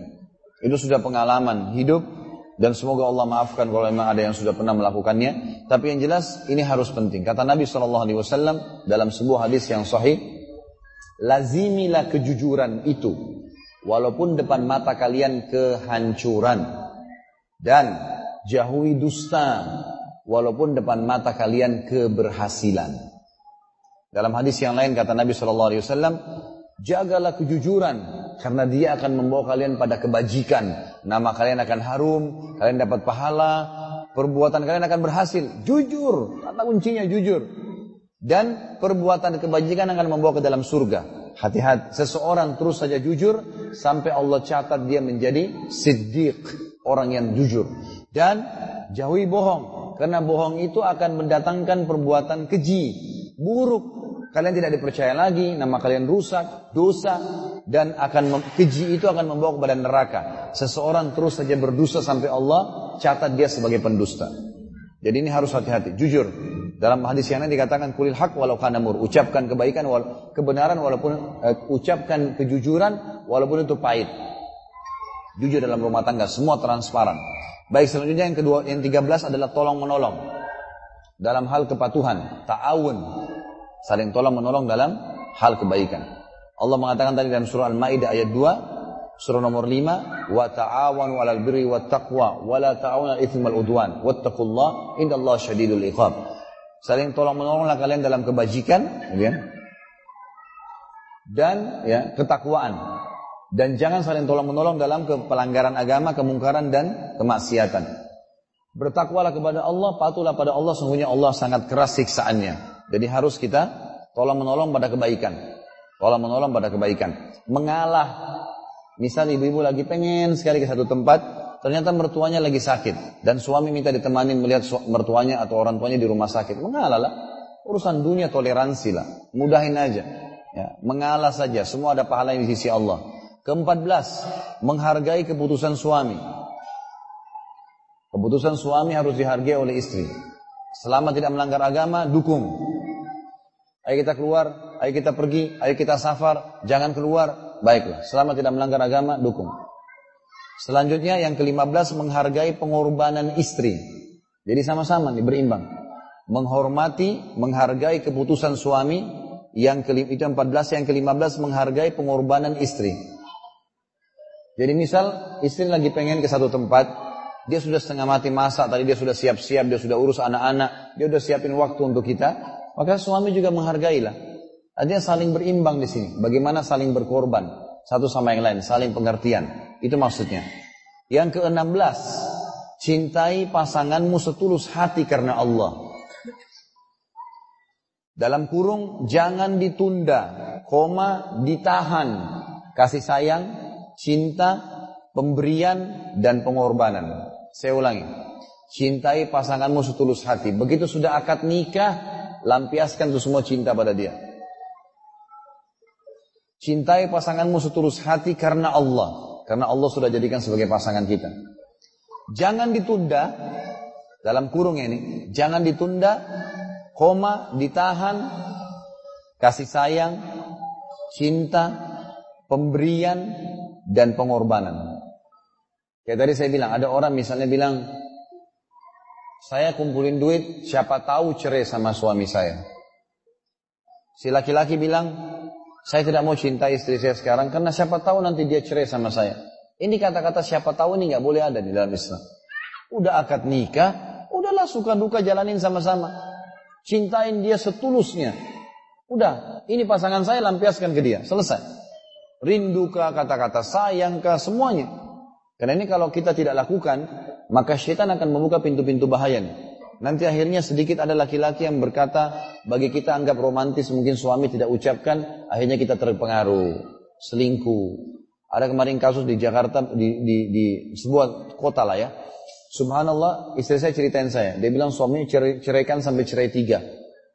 Itu sudah pengalaman hidup dan semoga Allah maafkan kalau memang ada yang sudah pernah melakukannya. Tapi yang jelas ini harus penting. Kata Nabi SAW dalam sebuah hadis yang sahih, lazimilah kejujuran itu, walaupun depan mata kalian kehancuran dan jauhi dusta, walaupun depan mata kalian keberhasilan. Dalam hadis yang lain kata Nabi SAW, Jagalah kejujuran karena dia akan membawa kalian pada kebajikan. Nama kalian akan harum, kalian dapat pahala, perbuatan kalian akan berhasil. Jujur, kata kuncinya jujur. Dan perbuatan kebajikan akan membawa ke dalam surga. Hati-hati, seseorang terus saja jujur sampai Allah catat dia menjadi siddiq, orang yang jujur. Dan jauhi bohong, karena bohong itu akan mendatangkan perbuatan keji, buruk. Kalian tidak dipercaya lagi, nama kalian rusak, dosa, dan akan keji itu akan membawa kepada neraka. Seseorang terus saja berdosa sampai Allah catat dia sebagai pendusta. Jadi ini harus hati-hati, jujur. Dalam hadis yang lain dikatakan kulil hak walau kanamur, ucapkan kebaikan wal, kebenaran walaupun uh, ucapkan kejujuran walaupun itu pahit. Jujur dalam rumah tangga, semua transparan. Baik selanjutnya yang kedua, yang 13 adalah tolong menolong dalam hal kepatuhan, ta'awun, Saling tolong menolong dalam hal kebaikan. Allah mengatakan tadi dalam surah Al-Maidah ayat 2, surah nomor 5, wa ta'awanu 'alal birri wat taqwa wa la ta'awanu 'alal itsmi wal udwan wattaqullaha innallaha syadidul iqab. Saling tolong menolonglah kalian dalam kebajikan, ya. Dan ya, ketakwaan. Dan jangan saling tolong menolong dalam pelanggaran agama, kemungkaran dan kemaksiatan. Bertakwalah kepada Allah, patulah pada Allah, sungguhnya Allah sangat keras siksaannya. Jadi harus kita tolong menolong pada kebaikan. Tolong menolong pada kebaikan. Mengalah. Misal ibu-ibu lagi pengen sekali ke satu tempat, ternyata mertuanya lagi sakit. Dan suami minta ditemani melihat mertuanya atau orang tuanya di rumah sakit. Mengalah lah. Urusan dunia toleransi lah. Mudahin aja. Ya, mengalah saja. Semua ada pahala di sisi Allah. Keempat belas, menghargai keputusan suami. Keputusan suami harus dihargai oleh istri. Selama tidak melanggar agama, dukung. Ayo kita keluar, ayo kita pergi, ayo kita safar, jangan keluar. Baiklah, selama tidak melanggar agama, dukung. Selanjutnya yang ke-15 menghargai pengorbanan istri. Jadi sama-sama nih berimbang. Menghormati, menghargai keputusan suami. Yang ke itu 14, yang ke-15 menghargai pengorbanan istri. Jadi misal istri lagi pengen ke satu tempat, dia sudah setengah mati masak, tadi dia sudah siap-siap, dia sudah urus anak-anak, dia sudah siapin waktu untuk kita. Maka suami juga menghargailah. Artinya saling berimbang di sini. Bagaimana saling berkorban satu sama yang lain, saling pengertian. Itu maksudnya. Yang ke-16, cintai pasanganmu setulus hati karena Allah. Dalam kurung jangan ditunda, koma ditahan. Kasih sayang, cinta, pemberian dan pengorbanan. Saya ulangi. Cintai pasanganmu setulus hati. Begitu sudah akad nikah, lampiaskan itu semua cinta pada dia. Cintai pasanganmu setulus hati karena Allah. Karena Allah sudah jadikan sebagai pasangan kita. Jangan ditunda, dalam kurung ini, jangan ditunda, koma, ditahan, kasih sayang, cinta, pemberian, dan pengorbanan. Kayak tadi saya bilang, ada orang misalnya bilang, saya kumpulin duit, siapa tahu cerai sama suami saya. Si laki-laki bilang, saya tidak mau cinta istri saya sekarang karena siapa tahu nanti dia cerai sama saya. Ini kata-kata siapa tahu ini nggak boleh ada di dalam Islam. Udah akad nikah, udahlah suka duka jalanin sama-sama. Cintain dia setulusnya. Udah, ini pasangan saya lampiaskan ke dia, selesai. Rindukah, kata-kata sayangkah, semuanya. Karena ini kalau kita tidak lakukan, maka syaitan akan membuka pintu-pintu bahaya nih. Nanti akhirnya sedikit ada laki-laki yang berkata, bagi kita anggap romantis mungkin suami tidak ucapkan, akhirnya kita terpengaruh, selingkuh. Ada kemarin kasus di Jakarta, di, di, di sebuah kota lah ya. Subhanallah, istri saya ceritain saya. Dia bilang suaminya cerai, ceraikan sampai cerai tiga.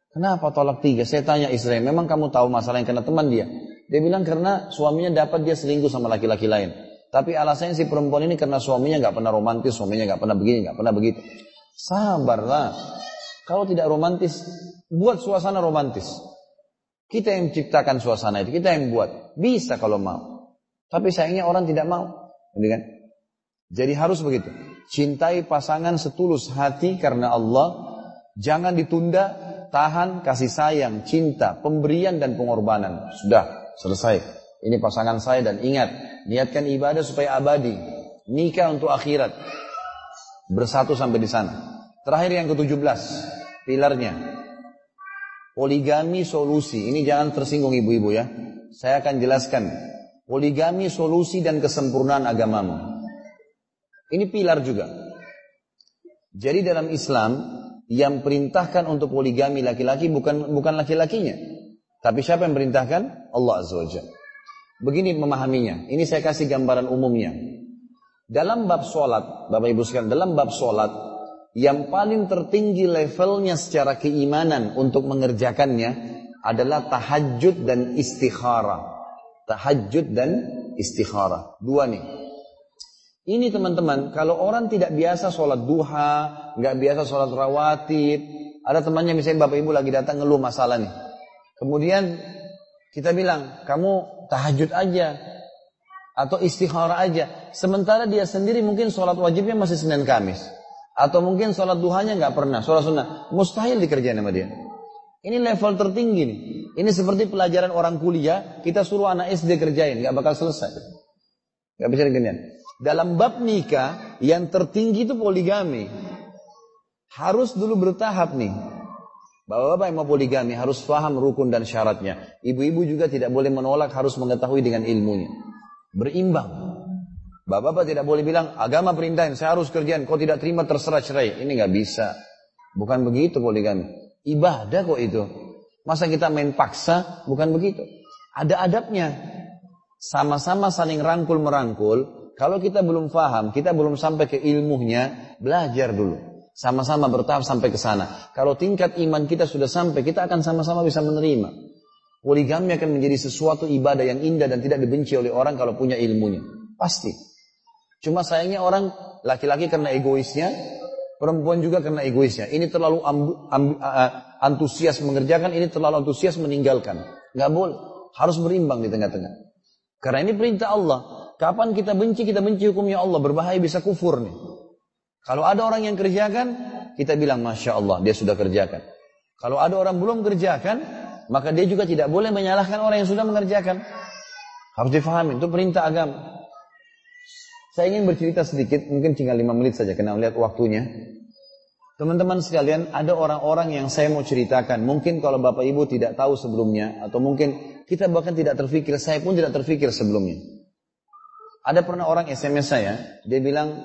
Kenapa tolak tiga? Saya tanya istri, memang kamu tahu masalah yang kena teman dia? Dia bilang karena suaminya dapat dia selingkuh sama laki-laki lain. Tapi alasannya si perempuan ini karena suaminya nggak pernah romantis, suaminya nggak pernah begini, nggak pernah begitu. Sabarlah. Kalau tidak romantis, buat suasana romantis. Kita yang menciptakan suasana itu, kita yang buat. Bisa kalau mau. Tapi sayangnya orang tidak mau. Kan? Jadi harus begitu. Cintai pasangan setulus hati karena Allah. Jangan ditunda, tahan, kasih sayang, cinta, pemberian dan pengorbanan. Sudah, selesai. Ini pasangan saya dan ingat, Niatkan ibadah supaya abadi. Nikah untuk akhirat. Bersatu sampai di sana. Terakhir yang ke-17. Pilarnya. Poligami solusi. Ini jangan tersinggung ibu-ibu ya. Saya akan jelaskan. Poligami solusi dan kesempurnaan agamamu. Ini pilar juga. Jadi dalam Islam yang perintahkan untuk poligami laki-laki bukan bukan laki-lakinya, Tapi siapa yang perintahkan? Allah Azza wa Begini memahaminya. Ini saya kasih gambaran umumnya. Dalam bab solat, Bapak Ibu sekalian, dalam bab solat, yang paling tertinggi levelnya secara keimanan untuk mengerjakannya adalah tahajud dan istikharah. Tahajud dan istikharah. Dua nih. Ini teman-teman, kalau orang tidak biasa sholat duha, nggak biasa sholat rawatib, ada temannya misalnya bapak ibu lagi datang ngeluh masalah nih. Kemudian kita bilang, kamu tahajud aja, atau istikharah aja. Sementara dia sendiri mungkin sholat wajibnya masih Senin Kamis. Atau mungkin sholat duhanya nggak pernah, sholat sunnah. Mustahil dikerjain sama dia. Ini level tertinggi nih. Ini seperti pelajaran orang kuliah, kita suruh anak SD kerjain, nggak bakal selesai. Nggak bisa dikerjain. Dalam bab nikah, yang tertinggi itu poligami. Harus dulu bertahap nih. Bapak-bapak yang mau poligami harus paham rukun dan syaratnya. Ibu-ibu juga tidak boleh menolak, harus mengetahui dengan ilmunya. Berimbang. Bapak-bapak tidak boleh bilang, agama perintahin, saya harus kerjain, kau tidak terima terserah cerai. Ini nggak bisa. Bukan begitu poligami. Ibadah kok itu. Masa kita main paksa? Bukan begitu. Ada adabnya. Sama-sama saling rangkul merangkul. Kalau kita belum faham, kita belum sampai ke ilmunya, belajar dulu. Sama-sama bertahap sampai ke sana. Kalau tingkat iman kita sudah sampai, kita akan sama-sama bisa menerima. Poligami akan menjadi sesuatu ibadah yang indah dan tidak dibenci oleh orang kalau punya ilmunya. Pasti. Cuma sayangnya orang laki-laki karena egoisnya Perempuan juga karena egoisnya. Ini terlalu ambu, uh, antusias mengerjakan, ini terlalu antusias meninggalkan. Gak boleh. Harus berimbang di tengah-tengah. Karena ini perintah Allah. Kapan kita benci, kita benci hukumnya Allah. Berbahaya bisa kufur nih. Kalau ada orang yang kerjakan, kita bilang Masya Allah, dia sudah kerjakan. Kalau ada orang belum kerjakan, maka dia juga tidak boleh menyalahkan orang yang sudah mengerjakan. Harus difahami, itu perintah agama. Saya ingin bercerita sedikit, mungkin tinggal lima menit saja, karena lihat waktunya. Teman-teman sekalian, ada orang-orang yang saya mau ceritakan. Mungkin kalau Bapak Ibu tidak tahu sebelumnya, atau mungkin kita bahkan tidak terfikir, saya pun tidak terfikir sebelumnya. Ada pernah orang SMS saya, dia bilang,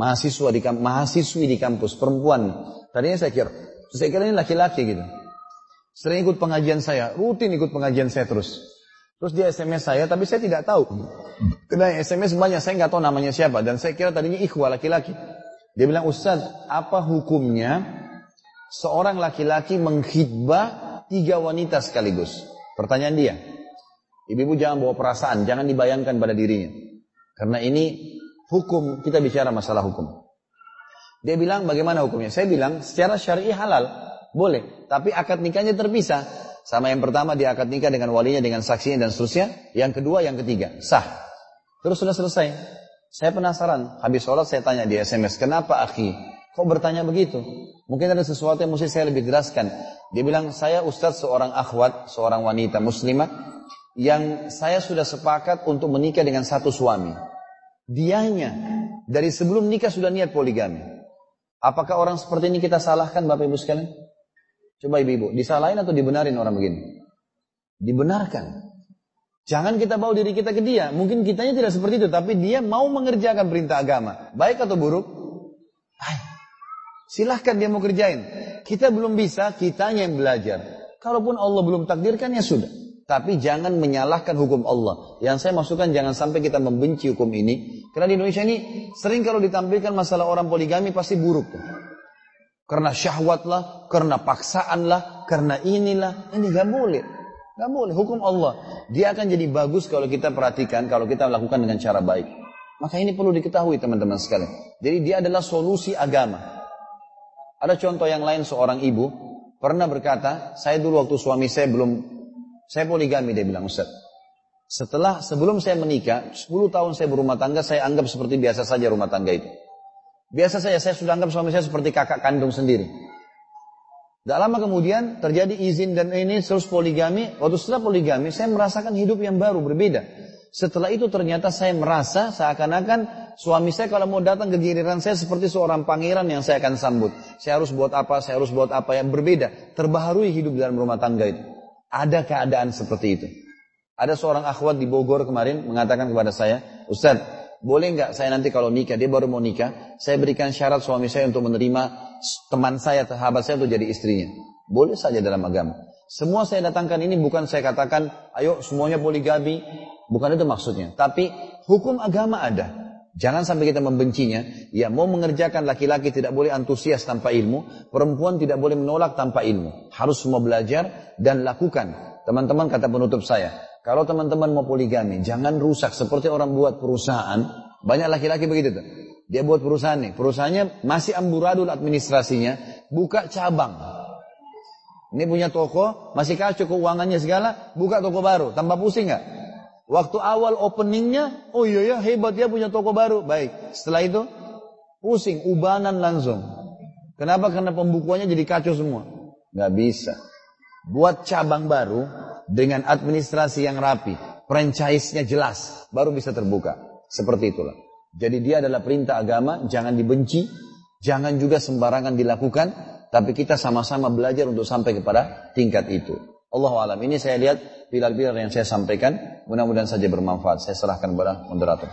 mahasiswa di mahasiswi di kampus, perempuan. Tadinya saya kira, saya kira ini laki-laki gitu. Sering ikut pengajian saya, rutin ikut pengajian saya terus. Terus dia SMS saya, tapi saya tidak tahu. Karena SMS banyak, saya nggak tahu namanya siapa. Dan saya kira tadinya ikhwah laki-laki. Dia bilang, Ustaz, apa hukumnya seorang laki-laki menghidbah tiga wanita sekaligus? Pertanyaan dia. Ibu-ibu jangan bawa perasaan, jangan dibayangkan pada dirinya. Karena ini hukum, kita bicara masalah hukum. Dia bilang bagaimana hukumnya? Saya bilang secara syar'i halal, boleh. Tapi akad nikahnya terpisah. Sama yang pertama dia akad nikah dengan walinya, dengan saksinya dan seterusnya. Yang kedua, yang ketiga, sah. Terus sudah selesai. Saya penasaran, habis sholat saya tanya di SMS, kenapa akhi? Kok bertanya begitu? Mungkin ada sesuatu yang mesti saya lebih jelaskan. Dia bilang, saya ustadz seorang akhwat, seorang wanita muslimah, yang saya sudah sepakat untuk menikah dengan satu suami. Dianya, dari sebelum nikah sudah niat poligami. Apakah orang seperti ini kita salahkan Bapak Ibu sekalian? Coba ibu-ibu, disalahin atau dibenarin orang begini? Dibenarkan. Jangan kita bawa diri kita ke dia. Mungkin kitanya tidak seperti itu, tapi dia mau mengerjakan perintah agama. Baik atau buruk? Baik. Silahkan dia mau kerjain. Kita belum bisa, kitanya yang belajar. Kalaupun Allah belum takdirkan, ya sudah. Tapi jangan menyalahkan hukum Allah. Yang saya maksudkan jangan sampai kita membenci hukum ini. Karena di Indonesia ini sering kalau ditampilkan masalah orang poligami pasti buruk. Karena syahwat lah, karena paksaan lah, karena inilah. Ini gak boleh. Gak boleh. Hukum Allah. Dia akan jadi bagus kalau kita perhatikan, kalau kita lakukan dengan cara baik. Maka ini perlu diketahui teman-teman sekalian. Jadi dia adalah solusi agama. Ada contoh yang lain seorang ibu pernah berkata, saya dulu waktu suami saya belum, saya poligami dia bilang Ustaz. Setelah sebelum saya menikah, 10 tahun saya berumah tangga, saya anggap seperti biasa saja rumah tangga itu. Biasa saja saya sudah anggap suami saya seperti kakak kandung sendiri. Tidak lama kemudian terjadi izin dan ini terus poligami. Waktu setelah poligami saya merasakan hidup yang baru berbeda. Setelah itu ternyata saya merasa seakan-akan suami saya kalau mau datang ke giliran saya seperti seorang pangeran yang saya akan sambut. Saya harus buat apa, saya harus buat apa yang berbeda. Terbaharui hidup dalam rumah tangga itu. Ada keadaan seperti itu. Ada seorang akhwat di Bogor kemarin mengatakan kepada saya, Ustadz, boleh nggak saya nanti kalau nikah, dia baru mau nikah, saya berikan syarat suami saya untuk menerima teman saya, sahabat saya untuk jadi istrinya. Boleh saja dalam agama. Semua saya datangkan ini bukan saya katakan, ayo semuanya poligami. Bukan itu maksudnya. Tapi hukum agama ada. Jangan sampai kita membencinya. Ya mau mengerjakan laki-laki tidak boleh antusias tanpa ilmu. Perempuan tidak boleh menolak tanpa ilmu. Harus semua belajar dan lakukan. Teman-teman kata penutup saya. Kalau teman-teman mau poligami, jangan rusak. Seperti orang buat perusahaan. Banyak laki-laki begitu tuh. Dia buat perusahaan nih. Perusahaannya masih amburadul administrasinya. Buka cabang. Ini punya toko, masih kacau keuangannya segala, buka toko baru. Tambah pusing nggak? Waktu awal openingnya, oh iya ya hebat ya punya toko baru. Baik, setelah itu pusing, ubanan langsung. Kenapa? Karena pembukuannya jadi kacau semua. Gak bisa. Buat cabang baru dengan administrasi yang rapi, franchise-nya jelas, baru bisa terbuka. Seperti itulah. Jadi dia adalah perintah agama, jangan dibenci, jangan juga sembarangan dilakukan, tapi kita sama-sama belajar untuk sampai kepada tingkat itu. Allah alam. Ini saya lihat pilar-pilar yang saya sampaikan. Mudah-mudahan saja bermanfaat. Saya serahkan kepada moderator.